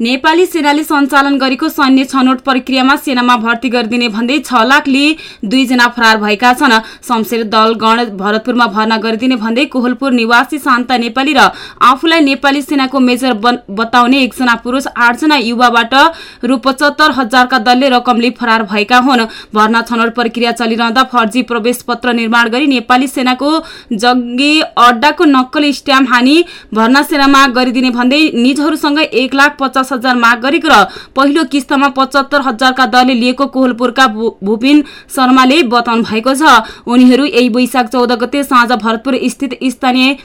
नेपाली सेनाले सञ्चालन गरेको सैन्य छनौट प्रक्रियामा सेनामा भर्ती गरिदिने भन्दै छ लाख लिई दुईजना फरार भएका छन्। शमशेर दलगण भरतपुरमा भर्ना गरिदिने भन्दै कोहलपुर निवासी शान्ता नेपाली र आफूलाई नेपाली सेनाको मेजर बताउने एकजना पुरुष आठजना युवाबाट रु पचहत्तर हजारका दलले रकम लिई फरार भएका हुन्। भर्ना छनौट प्रक्रिया चलिरहँदा फर्जी प्रवेश पत्र निर्माण गरी नेपाली सेनाको जङ्गी अड्डाको नक्कली स्ट्याम्प हानी भर्ना सेनामा गरिदिने भन्दै निजहरूसँग एक लाख पचास पचास हजार माग गरेको र पहिलो किस्तामा पचहत्तर हजारका दरले लिएको कोहलपुरका भूपिन शर्माले बताउनु भएको छ। उनीहरू यही वैशाख चौध गते साँझ भरतपुर स्थित स्थानीय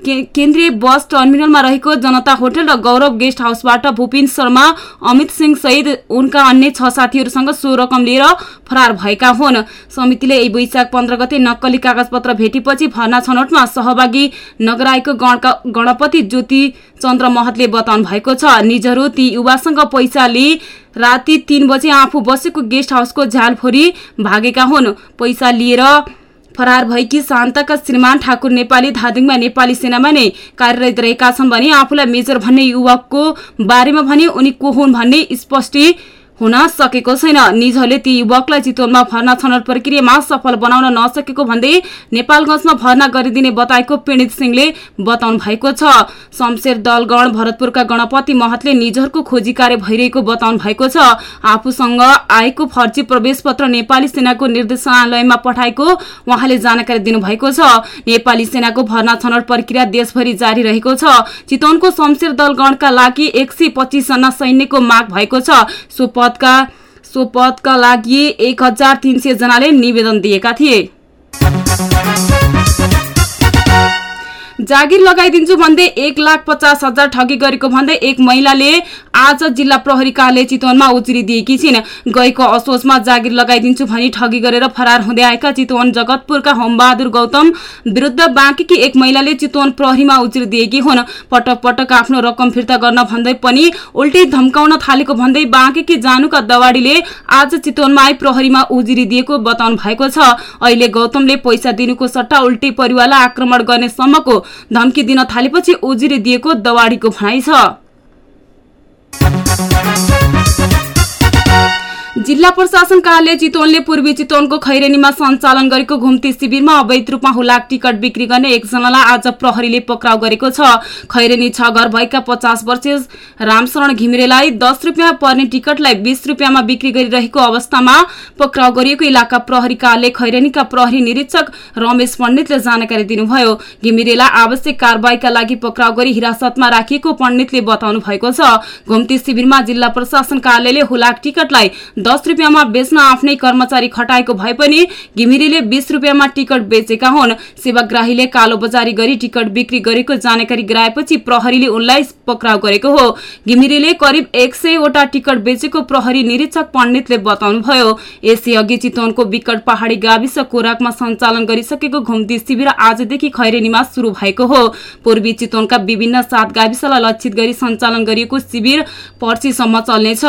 केन्द्रीय बस टर्मिनलमा रहेको जनता होटल र गौरव गेस्ट हाउसबाट भूपिन शर्मा अमित सिंह सहित उनका अन्य छ साथीहरूसँग सो रकम लिएर फरार भएका हुन्। समितिले यही वैशाख पन्ध्र गते नक्कली कागजपत्र भेटेपछि भर्ना छनौटमा सहभागी नगराएको गणपति ज्योति चन्द्र महतले बताउनु भएको छ। निजहरू ती युवासँग पैसा लिई राति तीन बजे आफू बसेको गेस्ट हाउसको झ्यालफोरी भागेका हुन्। पैसा लिएर फरार भएकी शान्तका श्रीमान ठाकुर नेपाली धादिङमा नेपाली सेनामा नै कार्यरत रहेका छन् भने आफूलाई मेजर भन्ने युवकको बारेमा भने उनी को हुन् भन्ने स्पष्टी हुन सकेको छैन। निजहरूले ती युवकलाई चितवनमा भर्ना छनौट प्रक्रियामा सफल बनाउन नसकेको भन्दै नेपालगंजमा भर्ना गरिदिने बताएको पीडित सिंहले बताउनु भएको छ। शमशेर दलगण भरतपुरका गणपति महतले निजहरूको खोजी कार्य भइरहेको बताउनु भएको छ। आफूसँग आएको फर्जी प्रवेश पत्र नेपाली सेनाको निर्देशनालयमा पठाएको उहाँले जानकारी दिनुभएको छ। नेपाली सेनाको भर्ना छनौट प्रक्रिया देशभरि जारी रहेको छ। चितवनको शमशेर दलगणका लागि एक सय पच्चिसजना सैन्यको माग भएको छ। सो पदका सो पदका लागि एक हजार तीन सय जनाले निवेदन दिएका थिए। जागिर लगाइदिन्छु भन्दै एक लाख पचास हजार ठगी गरेको भन्दै एक महिलाले आज जिल्ला प्रहरी कार्यालय चितवनमा उजुरी दिएकी छिन्। गएको असोजमा जागिर लगाइदिन्छु भनी ठगी गरेर फरार हुँदै आएका चितवन जगतपुरका होमबहादुर गौतम विरुद्ध बाँकीकी एक महिलाले चितवन प्रहरीमा उजुरी दिएकी हुन्। पटक पटक आफ्नो रकम फिर्ता गर्न भन्दै पनि उल्टै धम्काउन थालेको भन्दै बाँकीकी जानुका दवाडीले आज चितवनमा आई प्रहरीमा उजुरी दिएको बताउनु भएको छ। अहिले गौतमले पैसा दिनुको सट्टा उल्टै परिवारलाई आक्रमण गर्ने सम्मको धम्की दिन थालेपछि उजुरी दिएको दवाडीको भनाइ छ। जिल्ला प्रशासन कार्यालय चितवनले पूर्वी चितवनको खैरेनीमा सञ्चालन गरेको घुम्ती शिविरमा अवैध रूपमा हुलाक टिकट बिक्री गर्ने एकजनालाई आज प्रहरीले पक्राउ गरेको छ। खैरेनी छ घर भएका पचास वर्षीय रामशरण घिमिरेलाई दस रुपियाँ पर्ने टिकटलाई बीस रुपियाँमा बिक्री गरिरहेको अवस्थामा पक्राउ गरिएको इलाका प्रहरी कार्यालय खैरेनीका प्रहरी निरीक्षक रमेश पण्डितले जानकारी दिनुभयो। घिमिरेलाई आवश्यक कारवाहीका लागि पक्राउ गरी हिरासतमा राखिएको पण्डितले बताउनु भएको छ। घुम्ती शिविरमा जिल्ला प्रशासन कार्यालयले हुलाक टिकटलाई दस रुपियाँमा बेच्न आफ्नै कर्मचारी खटाएको भए पनि घिमिरेले बीस रुपियाँमा टिकट बेचेका हुन्। सेवाग्राहीले कालो बजारी गरी टिकट बिक्री गरेको जानकारी गराएपछि प्रहरीले उनलाई पक्राउ गरेको हो। घिमिरेले करिब एक सयवटा टिकट बेचेको प्रहरी निरीक्षक पण्डितले बताउनुभयो। यसै अघि चितवनको विकट पहाडी गाविस कोराकमा सञ्चालन गरिसकेको घुम्ती शिविर आजदेखि खैरेनीमा शुरू भएको हो। पूर्वी चितवनका विभिन्न सात गाविसलाई लक्षित गरी सञ्चालन गरिएको शिविर पर्सिसम्म चल्नेछ।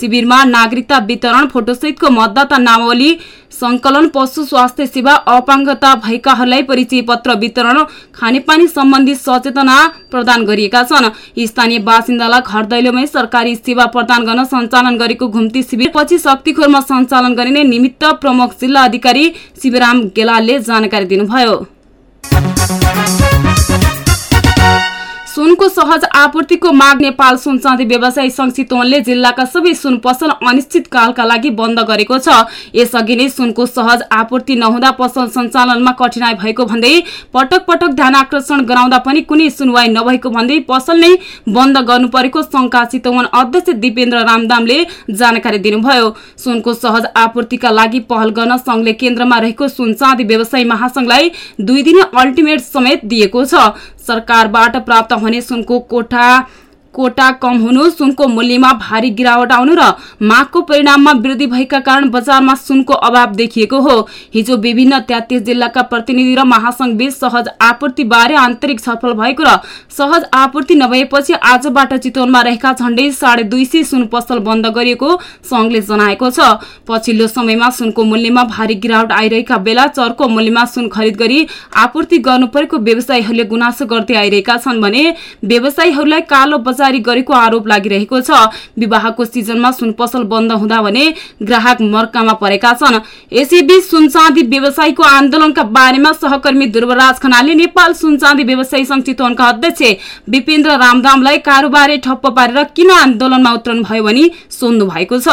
शिविरमा नागरिकता वितरण फोटोसहितको मतदाता नामावली संकलन पशु स्वास्थ्य सेवा अपाङ्गता भएकाहरूलाई परिचय पत्र वितरण खानेपानी सम्बन्धी सचेतना प्रदान गरिएका छन्। स्थानीय बासिन्दालाई घर दैलोमै सरकारी सेवा प्रदान गर्न सञ्चालन गरेको घुम्ती शिविर पछि शक्तिखोरमा सञ्चालन गरिने निमित्त प्रमुख जिल्ला अधिकारी शिवराम गेलालले जानकारी दिनुभयो। सुनको सहज आपूर्तिको माग नेपाल सुन चाँदी व्यवसायी संघ चितवनले जिल्लाका सबै सुन पसल अनिश्चितकालका लागि बन्द गरेको छ। यसअघि नै सुनको सहज आपूर्ति नहुँदा पसल सञ्चालनमा कठिनाई भएको भन्दै पटक पटक ध्यान आकर्षण गराउँदा पनि कुनै सुनवाई नभएको भन्दै पसल नै बन्द गर्नु परेको संघका चितवन अध्यक्ष दिपेन्द्र रामदामले जानकारी दिनुभयो। सुनको सहज आपूर्तिका लागि पहल गर्न संघले केन्द्रमा रहेको सुन चाँदी व्यवसायी महासंघलाई दुई दिने अल्टिमेट समेत दिएको छ। सरकारबाट प्राप्त हुने सुनको कोठा कोटा कम हुनु सुनको मूल्यमा भारी गिरावट आउनु र मागको परिणाममा वृद्धि भएका कारण बजारमा सुनको अभाव देखिएको हो। हिजो विभिन्न तेत्तिस जिल्लाका प्रतिनिधि र महासंघ बीच सहज आपूर्ति बारे आन्तरिक छलफल भएको र सहज आपूर्ति नभएपछि आजबाट चितवनमा रहेका झण्डै साढे सुन पसल बन्द गरिएको संघले जनाएको छ। पछिल्लो समयमा सुनको मूल्यमा भारी गिरावट आइरहेका बेला चर्को मूल्यमा सुन खरिद गरी आपूर्ति गर्नु परेको व्यवसायीहरूले गुनासो गर्दै आइरहेका छन् भने व्यवसायीहरूलाई कालो बजार जारी गरेको आरोप लागिरहेको छ। विवाहको सिजनमा सुन पसल बन्द हुँदा भने ग्राहक मर्कामा परेका छन्। यसैबीच सुन चाँदी व्यवसायीको आन्दोलनका बारेमा सहकर्मी ध्रुवराज खनालले नेपाल सुन चाँदी व्यवसायी संघ चितवनका अध्यक्ष विपेन्द्र रामदामलाई कारोबारे ठप्प पारेर किन आन्दोलनमा उत्रनु भयो भनी सोध्नु भएको छ।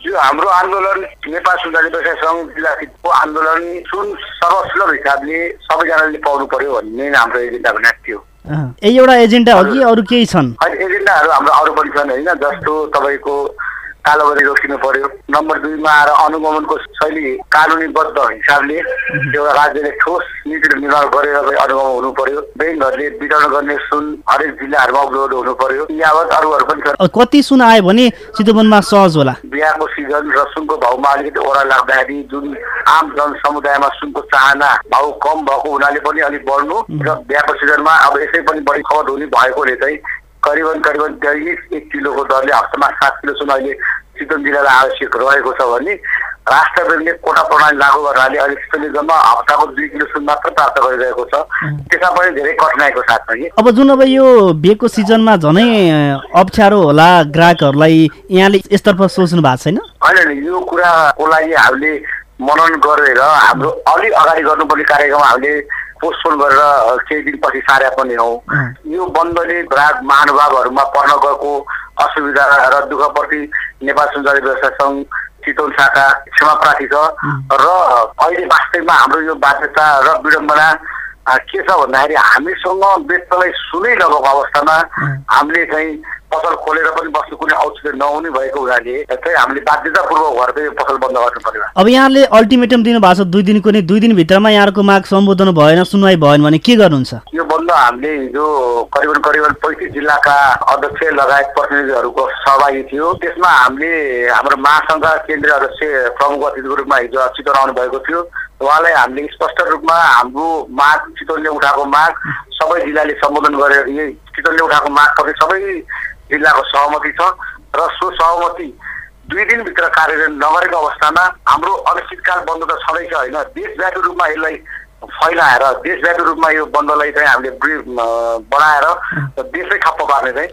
यो हाम्रो आन्दोलन नेपाल सुनचाँदी व्यवसाय सङ्घ जिल्लाको आन्दोलन सुन सर्वसुलभ हिसाबले सबैजनाले पाउनु पर्यो भन्ने हाम्रो एजेन्डा भनेको थियो। यही एउटा एजेन्डा हो कि अरू केही छन्? एजेन्डाहरू हाम्रो अरू पनि छन् होइन? जस्तो तपाईँको कालोबारी रोकिनु पर्यो नम्बर दुईमा आएर अनुगमनको शैली कानुनीबद्ध हिसाबले एउटा राज्यले ठोस नीति निर्माण गरेर अनुगमन हुनु पर्यो ब्याङ्कहरूले वितरण गर्ने सुन हरेक जिल्लाहरूमा उपलब्ध हुनु पर्यो यावत अरूहरू पनि छन्। कति सुन आयो भने चितवनमा सहज होला। बिहाको सिजन र सुनको भाउमा अलिकति ओह्रा लाग्दाखेरि जुन आम जन समुदायमा सुनको चाहना भाउ कम भएको हुनाले पनि अलिक बढ्नु र बिहाको सिजनमा अब यसै पनि बढी खपत हुने भएकोले चाहिँ करिबन करिबन तेइस एक किलोको दरले हप्तामा सात किलो सुन अहिले चितवन जिल्लालाई आवश्यक रहेको छ भने राष्ट्र ब्याङ्कले कोटा प्रणाली लागू गर्नाले अहिले चितवनले जम्मा हप्ताको दुई किलो सुन मात्र प्राप्त गरिरहेको छ। त्यसमा पनि धेरै कठिनाइको साथमा कि अब जुन अब यो बिहेको सिजनमा झनै अप्ठ्यारो होला ग्राहकहरूलाई यहाँले यसतर्फ सोच्नु भएको छैन? होइन यो कुराको लागि हामीले मनन गरेर हाम्रो अलिक अगाडि गर्नुपर्ने कार्यक्रम हामीले पोस्टपोन गरेर केही दिनपछि सारे पनि हौ। यो बन्दले ग्राहक महानुभावहरूमा पर्न गएको असुविधा र दुःखप्रति नेपाल सञ्चारी व्यवसाय सङ्घ चितवन शाखा क्षमा प्रार्थी छ। र अहिले वास्तविकमा हाम्रो यो बाध्यता र विडम्बना के छ भन्दाखेरि हामीसँग बेच्नलाई सुनै नभएको अवस्थामा हामीले चाहिँ पसल खोलेर पनि बस्नु कुनै औचित्य नहुने भएको हुनाले चाहिँ हामीले बाध्यतापूर्वक भएर चाहिँ पसल बन्द गर्नु पर्यो। अब यहाँले अल्टिमेटम दिनु भएको छ दुई दिनको नि दुई दिनभित्रमा यहाँको माग सम्बोधन भएन सुनवाई भएन भने के गर्नुहुन्छ? यो बन्द हामीले हिजो करिबन करिबन पैँतिस जिल्लाका अध्यक्ष लगायत प्रतिनिधिहरूको सहभागी थियो। त्यसमा हामीले हाम्रो महासङ्घका केन्द्रीय अध्यक्ष प्रमुख अतिथिको रूपमा हिजो चितवन आउनु भएको थियो। उहाँलाई हामीले स्पष्ट रूपमा हाम्रो माग चितवनले उठाएको माग सबै जिल्लाले सम्बोधन गरेर यही चितवनले उठाएको मागप्रति सबै जिल्लाको सहमति छ। र सो सहमति दुई दिनभित्र कार्यान्वयन नगरेको अवस्थामा हाम्रो अनिश्चितकाल बन्द त छँदैछ होइन। देशव्यापी रूपमा यसलाई फैलाएर देशव्यापी रूपमा यो बन्दलाई चाहिँ हामीले बढाएर देशै खप्प पार्ने चाहिँ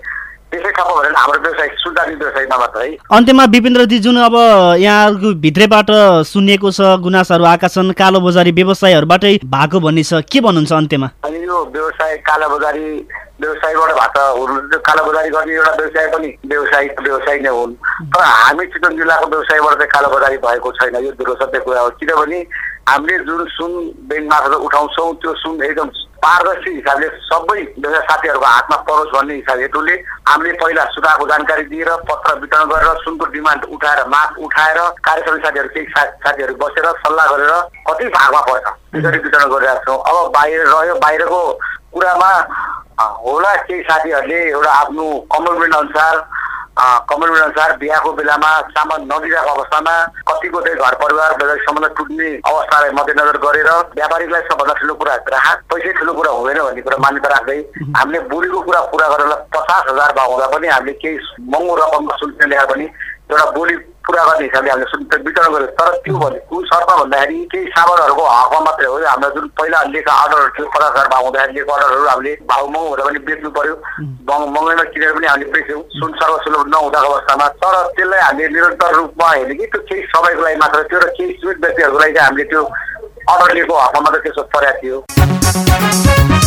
त्यसै भनेर हाम्रो व्यवसाय मात्र है। अन्त्यमा विपिन्द्रजी जुन अब यहाँहरूको भित्रैबाट सुनिएको छ गुनासाहरू आएका छन् कालो बजारी व्यवसायहरूबाटै भएको भन्ने छ के भन्नुहुन्छ अन्त्यमा? अनि यो व्यवसाय कालो बजारी व्यवसायबाट भएको कालो बजारी गर्ने एउटा व्यवसाय पनि व्यवसायी व्यवसाय नै हुन् तर हामी चितवन जिल्लाको व्यवसायबाट चाहिँ कालो बजारी भएको छैन यो दुलो सत्य कुरा हो। किनभने हामीले जुन सुन ब्याङ्क मार्फत उठाउँछौँ त्यो सुन एकदम पारदर्शी हिसाबले सबै व्यवसाय साथीहरूको हातमा परोस् भन्ने हिसाब हेतुले हामीले पहिला सुधारको जानकारी दिएर पत्र वितरण गरेर सुनको डिमान्ड उठाएर माग उठाएर कार्यक्रम साथीहरू केही साथीहरू बसेर सल्लाह गरेर कति भागमा पर्छ? त्यसरी वितरण गरिरहेको छौँ। अब बाहिर रह्यो बाहिरको कुरामा होला केही साथीहरूले एउटा आफ्नो कमिटमेन्ट अनुसार कमिटमेन्ट अनुसार बिहाको बेलामा सामान नदिरहेको अवस्थामा कतिको चाहिँ घर परिवार वैवाहिक सम्बन्ध टुट्ने अवस्थालाई मध्यनजर गरेर व्यापारीलाई सबभन्दा ठुलो कुरा ग्राहक पैसै ठुलो कुरा हुँदैन भन्ने कुरा मान्यता राख्दै हामीले बोलीको कुरा पुरा गरेर पचास हजार भाउ हुँदा पनि हामीले केही महँगो रकममा सुल्क ल्याएर पनि एउटा बोली पुरा गर्ने हिसाबले हामीले सुन वितरण गर्यो तर त्यो भने कुन शर्तमा भन्दाखेरि केही सामानहरूको हकमा मात्रै हो। हाम्रो जुन पहिला लिएको अर्डरहरू थियो पचास हजार भाउ हुँदाखेरि लिएको अर्डरहरू हामीले भाउ महँगो हुँदा पनि बेच्नु पर्यो। महँगैमा किनेर पनि हामीले बेच्यौँ। सुन सर्वसुलभ नहुँदाको अवस्थामा। तर त्यसलाई हामीले निरन्तर रूपमा हेर्ने कि त्यो केही समयको लागि मात्र थियो र केही सीमित व्यक्तिहरूको लागि चाहिँ हामीले त्यो अर्डर लिएको हकमा मात्रै त्यसो परेको थियो।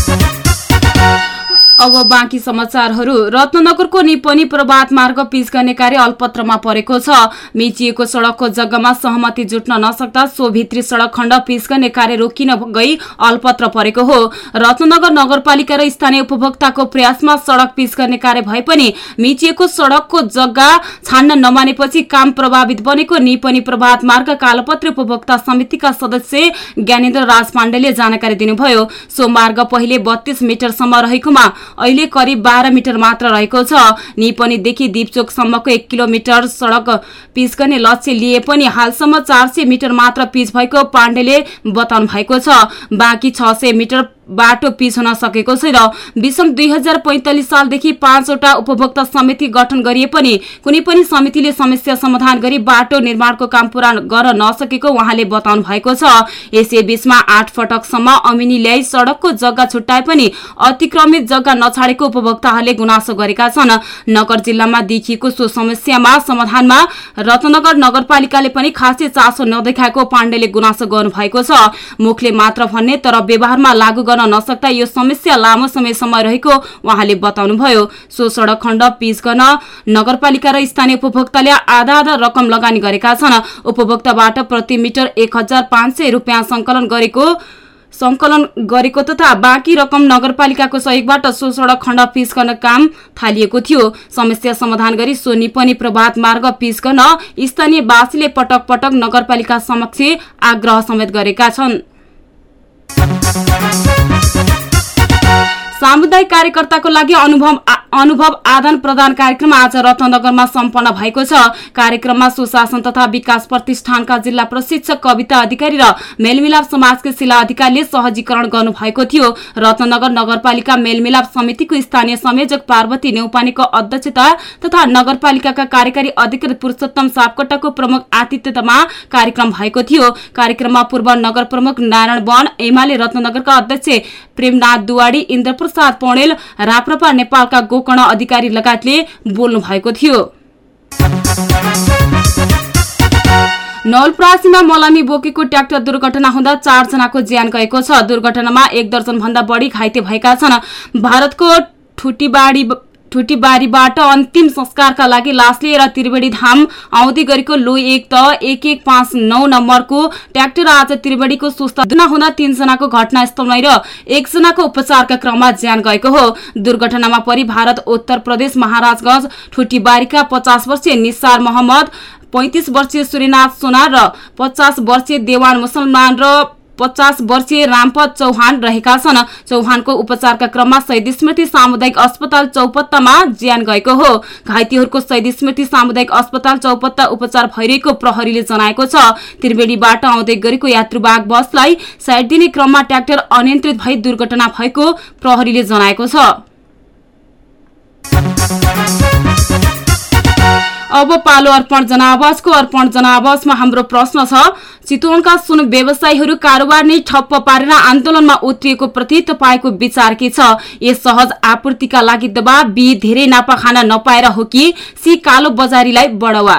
अब बाँकी समाचारहरू रत्नगरको निपनी प्रभात मार्ग पिच गर्ने कार्य अल्पत्रमा परेको छ। मिचिएको सड़कको जग्गामा सहमति जुट्न नसक्दा सो भित्री सड़क खण्ड पिच गर्ने कार्य रोकिन गई अल्पत्र परेको हो। रत्नगर नगरपालिका र स्थानीय उपभोक्ताको प्रयासमा सड़क पिच गर्ने कार्य भए पनि मिचिएको सड़कको जग्गा छान्न नमानेपछि काम प्रभावित बनेको निपनी प्रभात मार्ग कालोपत्र उपभोक्ता समितिका सदस्य ज्ञानेन्द्र राज पाण्डेले जानकारी दिनुभयो। सो मार्ग पहिले बत्तीस मिटरसम्म रहेकोमा अहिले करिब बाह्र मिटर मात्र रहेको छ। निपनीदेखि दिपचोकसम्मको एक किलोमिटर सड़क पिच गर्ने लक्ष्य लिए पनि हालसम्म चार सय मिटर मात्र पिच भएको पाण्डेले बताउनु भएको छ। बाँकी छ सय मिटर बाटो पिच हुन सकेको छैन विषम दुई हजार पैंतालिस सालदेखि पाँचवटा उपभोक्ता समिति गठन गरिए पनि कुनै पनि समितिले समस्या समाधान गरी बाटो निर्माणको काम पूरा गर्न नसकेको उहाँले बताउनु भएको छ। यसै बीचमा आठ पटकसम्म अमिनी ल्याई सड़कको जग्गा छुट्याए पनि अतिक्रमित जग्गा नछाडेको उपभोक्ताहरूले गुनासो गरेका छन्। नगर जिल्लामा देखिएको सो समस्यामा समाधानमा रत्नगर नगरपालिकाले पनि खासै चासो नदेखाएको पाण्डेले गुनासो गर्नु भएको छ। मुखले मात्र भन्ने तर व्यवहारमा लागू गर्न नसक्दा यो समस्या लामो समयसम्म रहेको उहाँले बताउनुभयो। सो सड़क खण्ड पिच गर्न नगरपालिका र स्थानीय उपभोक्ताले आधा आधा रकम लगानी गरेका छन्। उपभोक्ताबाट प्रति मिटर एक हजार पाँच सय रुपियाँ संकलन गरेको संकलन गरेको तथा बाँकी रकम नगरपालिकाको सहयोगबाट सो सड़क खण्ड पिच गर्न काम थालिएको थियो। समस्या समाधान गरी सो निपनी प्रभात मार्ग पिच गर्न स्थानीयवासीले पटक पटक नगरपालिका समक्ष आग्रह समेत गरेका छन्। सामुदायिक कार्यकर्ताको लागि अनुभव अनुभव आदान प्रदान कार्यक्रम आज रत्नगरमा सम्पन्न भएको छ। कार्यक्रममा सुशासन तथा विकास प्रतिष्ठानका जिल्ला प्रशिक्षक कविता अधिकारी र मेलमिलाप समाजका शिला अधिकारीले सहजीकरण गर्नु भएको थियो। रत्नगर नगरपालिका मेलमिलाप समितिको स्थानीय संयोजक पार्वती नेउपानेको अध्यक्षता तथा नगरपालिकाका कार्यकारी अधिकृत पुरूषोत्तम सापकोटाको प्रमुख आतिथ्यतामा कार्यक्रम भएको थियो। कार्यक्रममा पूर्व नगर प्रमुख नारायण वन एमाले रत्नगरका अध्यक्ष प्रेमनाथ दुवाडी इन्द्रप्रसाद पौडेल राप्रपा नेपालका गोकर्ण अधिकारी लगायतले बोल्नु भएको थियो। नवलप्रासीमा मलामी बोकेको ट्र्याक्टर दुर्घटना हुँदा चारजनाको ज्यान गएको छ। दुर्घटनामा एक दर्जन भन्दा बढी घाइते भएका छन्। भारतको ठुटीबाडी ठुटीबारीबाट अन्तिम संस्कारका लागि लास लिएर त्रिवेणी धाम आउँदै गरेको लो एक त एक एक पाँच नौ नम्बरको ट्र्याक्टर आज त्रिवेणीको सुस्ता हुँदा तीनजनाको घटनास्थलमै र एकजनाको उपचारका क्रममा ज्यान गएको हो। दुर्घटनामा परि भारत उत्तर प्रदेश महाराजगंज ठुटीबारीका पचास वर्षीय निसार मोहम्मद पैंतिस वर्षीय सूर्यनाथ सोनार र पचास वर्षीय देवान मुसलमान र पचास वर्षीय रामपत चौहान रहेका छन्। चौहानको उपचारका क्रममा शहीद स्मृति सामुदायिक अस्पताल चौपत्तामा ज्यान गएको हो। घाइतेहरूको शहीद स्मृति सामुदायिक अस्पताल चौपत्ता उपचार भइरहेको प्रहरीले जनाएको छ। त्रिवेणीबाट आउँदै गरेको यात्रुवाहक बसलाई साइड दिने क्रममा ट्र्याक्टर अनियन्त्रित भई दुर्घटना भएको प्रहरीले जनाएको छ। अब पालो अर्पण जनावासको अर्पण जनावासमा हाम्रो प्रश्न छ चितवनका सुन व्यवसायीहरू कारोबार नै ठप्प पारेर आन्दोलनमा उत्रिएको प्रति तपाईँको विचार के छ? यस सहज आपूर्तिका लागि दबाव बी धेरै नापा खान नपाएर हो कि? सी कालो बजारीलाई बढावा।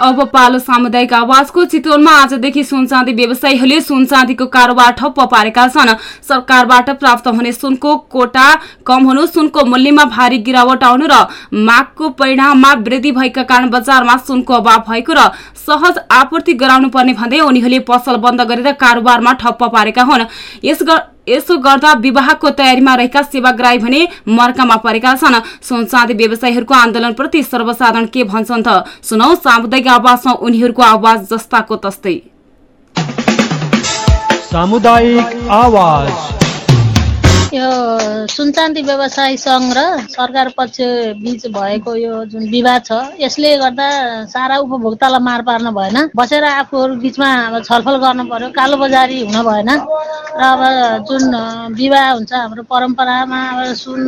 अब पालो सामुदायिक आवाजको चितवनमा आजदेखि सुन चाँदी व्यवसायीहरूले सुन चाँदीको कारोबार ठप्प पारेका छन्। सरकारबाट प्राप्त हुने सुनको कोटा कम हुनु सुनको मूल्यमा भारी गिरावट आउनु र मागको परिणाममा वृद्धि भएका कारण बजारमा सुनको अभाव भएको र सहज आपूर्ति गराउनु पर्ने भन्दै उनीहरूले पसल बन्द गरेर कारोबारमा ठप्प पारेका हुन्। यस यसो गर्दा विवाहको तयारीमा रहेका सेवाग्राही भने मर्कामा परेका छन्। सुन चाँदी व्यवसायीहरूको आन्दोलनप्रति सर्वसाधारण के भन्छन् त? सुनौ सामुदायिक आवाजमा उनीहरूको आवाज जस्ताको तस्तै। सामुदायिक आवाज। यो सुनचान्दी व्यवसाय सङ्घ र सरकार पक्ष बिच भएको यो जुन विवाद छ यसले गर्दा सारा उपभोक्तालाई मार पार्न भएन। बसेर आफूहरू बिचमा अब छलफल गर्नु पर्यो कालो बजारी हुन भएन। र अब जुन विवाह हुन्छ हाम्रो परम्परामा अब सुन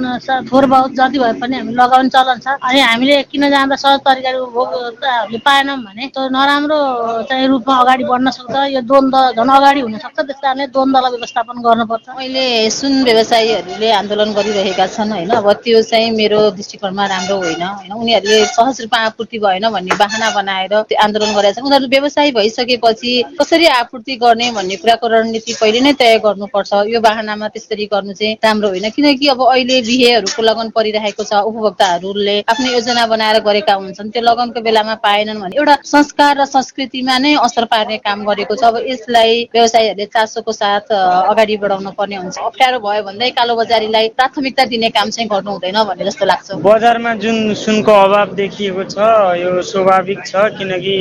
थोर बहुत जति भए पनि हामी लगाउने चलन छ। अनि हामीले किन जाँदा सहज तरिकाले उपभोक्ताहरूले पाएनौँ भने त्यो नराम्रो चाहिँ रूपमा अगाडि बढ्न सक्छ। यो द्वन्द झन् अगाडि हुनसक्छ त्यस कारणले द्वन्द्वलाई व्यवस्थापन गर्नुपर्छ। अहिले सुन व्यवसायीहरूले आन्दोलन गरिरहेका छन् होइन? अब त्यो चाहिँ मेरो दृष्टिकोणमा राम्रो होइन होइन? उनीहरूले सहज रूपमा आपूर्ति भएन भन्ने बाहना बनाएर त्यो आन्दोलन गरेका छन्। उनीहरू व्यवसायी भइसकेपछि कसरी आपूर्ति गर्ने भन्ने कुराको रणनीति पहिले नै तय गर्नुपर्छ। यो बाहनामा त्यसरी गर्नु चाहिँ राम्रो होइन। किनकि अब अहिले बिहेहरूको लगन परिरहेको छ। उपभोक्ताहरूले आफ्नो योजना बनाएर गरेका हुन्छन्। त्यो लगनको बेलामा पाएनन् भने एउटा संस्कार र संस्कृतिमा नै असर पार्ने काम गरेको छ। अब यसलाई व्यवसायीहरूले चासोको साथ अगाडि बढाउन पर्ने हुन्छ। अप्ठ्यारो भयो भन्दै कालो बजारीलाई प्राथमिकता दिने काम चाहिँ गर्नु हुँदैन भन्ने जस्तो लाग्छ। बजारमा जुन सुनको अभाव देखिएको छ यो स्वाभाविक छ किनकि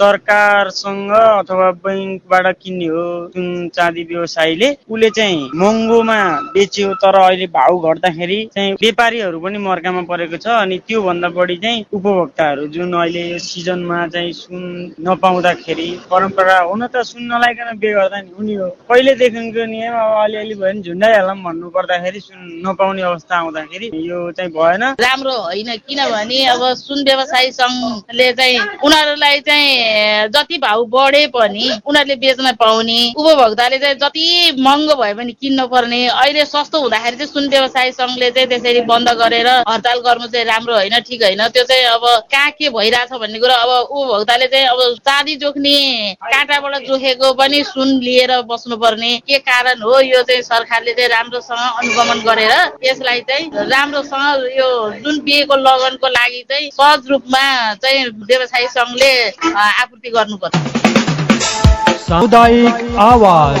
सरकारसँग अथवा बैङ्कबाट किन्ने हो सुन चाँदी व्यवसायीले उसले चाहिँ महँगोमा बेच्यो तर अहिले भाउ घट्दाखेरि चाहिँ व्यापारीहरू पनि मर्कामा परेको छ अनि त्योभन्दा बढी चाहिँ उपभोक्ताहरू जुन अहिले यो सिजनमा चाहिँ सुन नपाउँदाखेरि परम्परा हुन त सुन नलाइकन बे गर्दा नि हुने हो। पहिलेदेखिको नियम अब अलिअलि भयो भने झुन्डाइहालौँ भन्नु पर्दाखेरि सुन नपाउने अवस्था आउँदाखेरि यो चाहिँ भएन। राम्रो होइन किनभने अब सुन व्यवसायी सङ्घले चाहिँ उनीहरूलाई चाहिँ जति भाउ बढे पनि उनीहरूले बेच्न पाउने उपभोक्ताले चाहिँ जति महँगो भयो भने किन्नु पर्ने अहिले सस्तो हुँदाखेरि चाहिँ सुन व्यवसाय सङ्घले चाहिँ त्यसरी बन्द गरेर हडताल गर्नु चाहिँ राम्रो होइन ठिक होइन। त्यो चाहिँ अब कहाँ के भइरहेछ भन्ने कुरो अब उपभोक्ताले चाहिँ अब चाँदी जोख्ने काँटाबाट जोखेको पनि सुन लिएर बस्नु पर्ने के कारण हो यो चाहिँ सरकारले चाहिँ राम्रोसँग अनुगमन गरेर यसलाई चाहिँ राम्रोसँग यो जुन बिहेको लगनको लागि चाहिँ सहज रूपमा चाहिँ व्यवसायी सङ्घले आपूर्ति गर्नुपर्छ। सामुदायिक आवाज।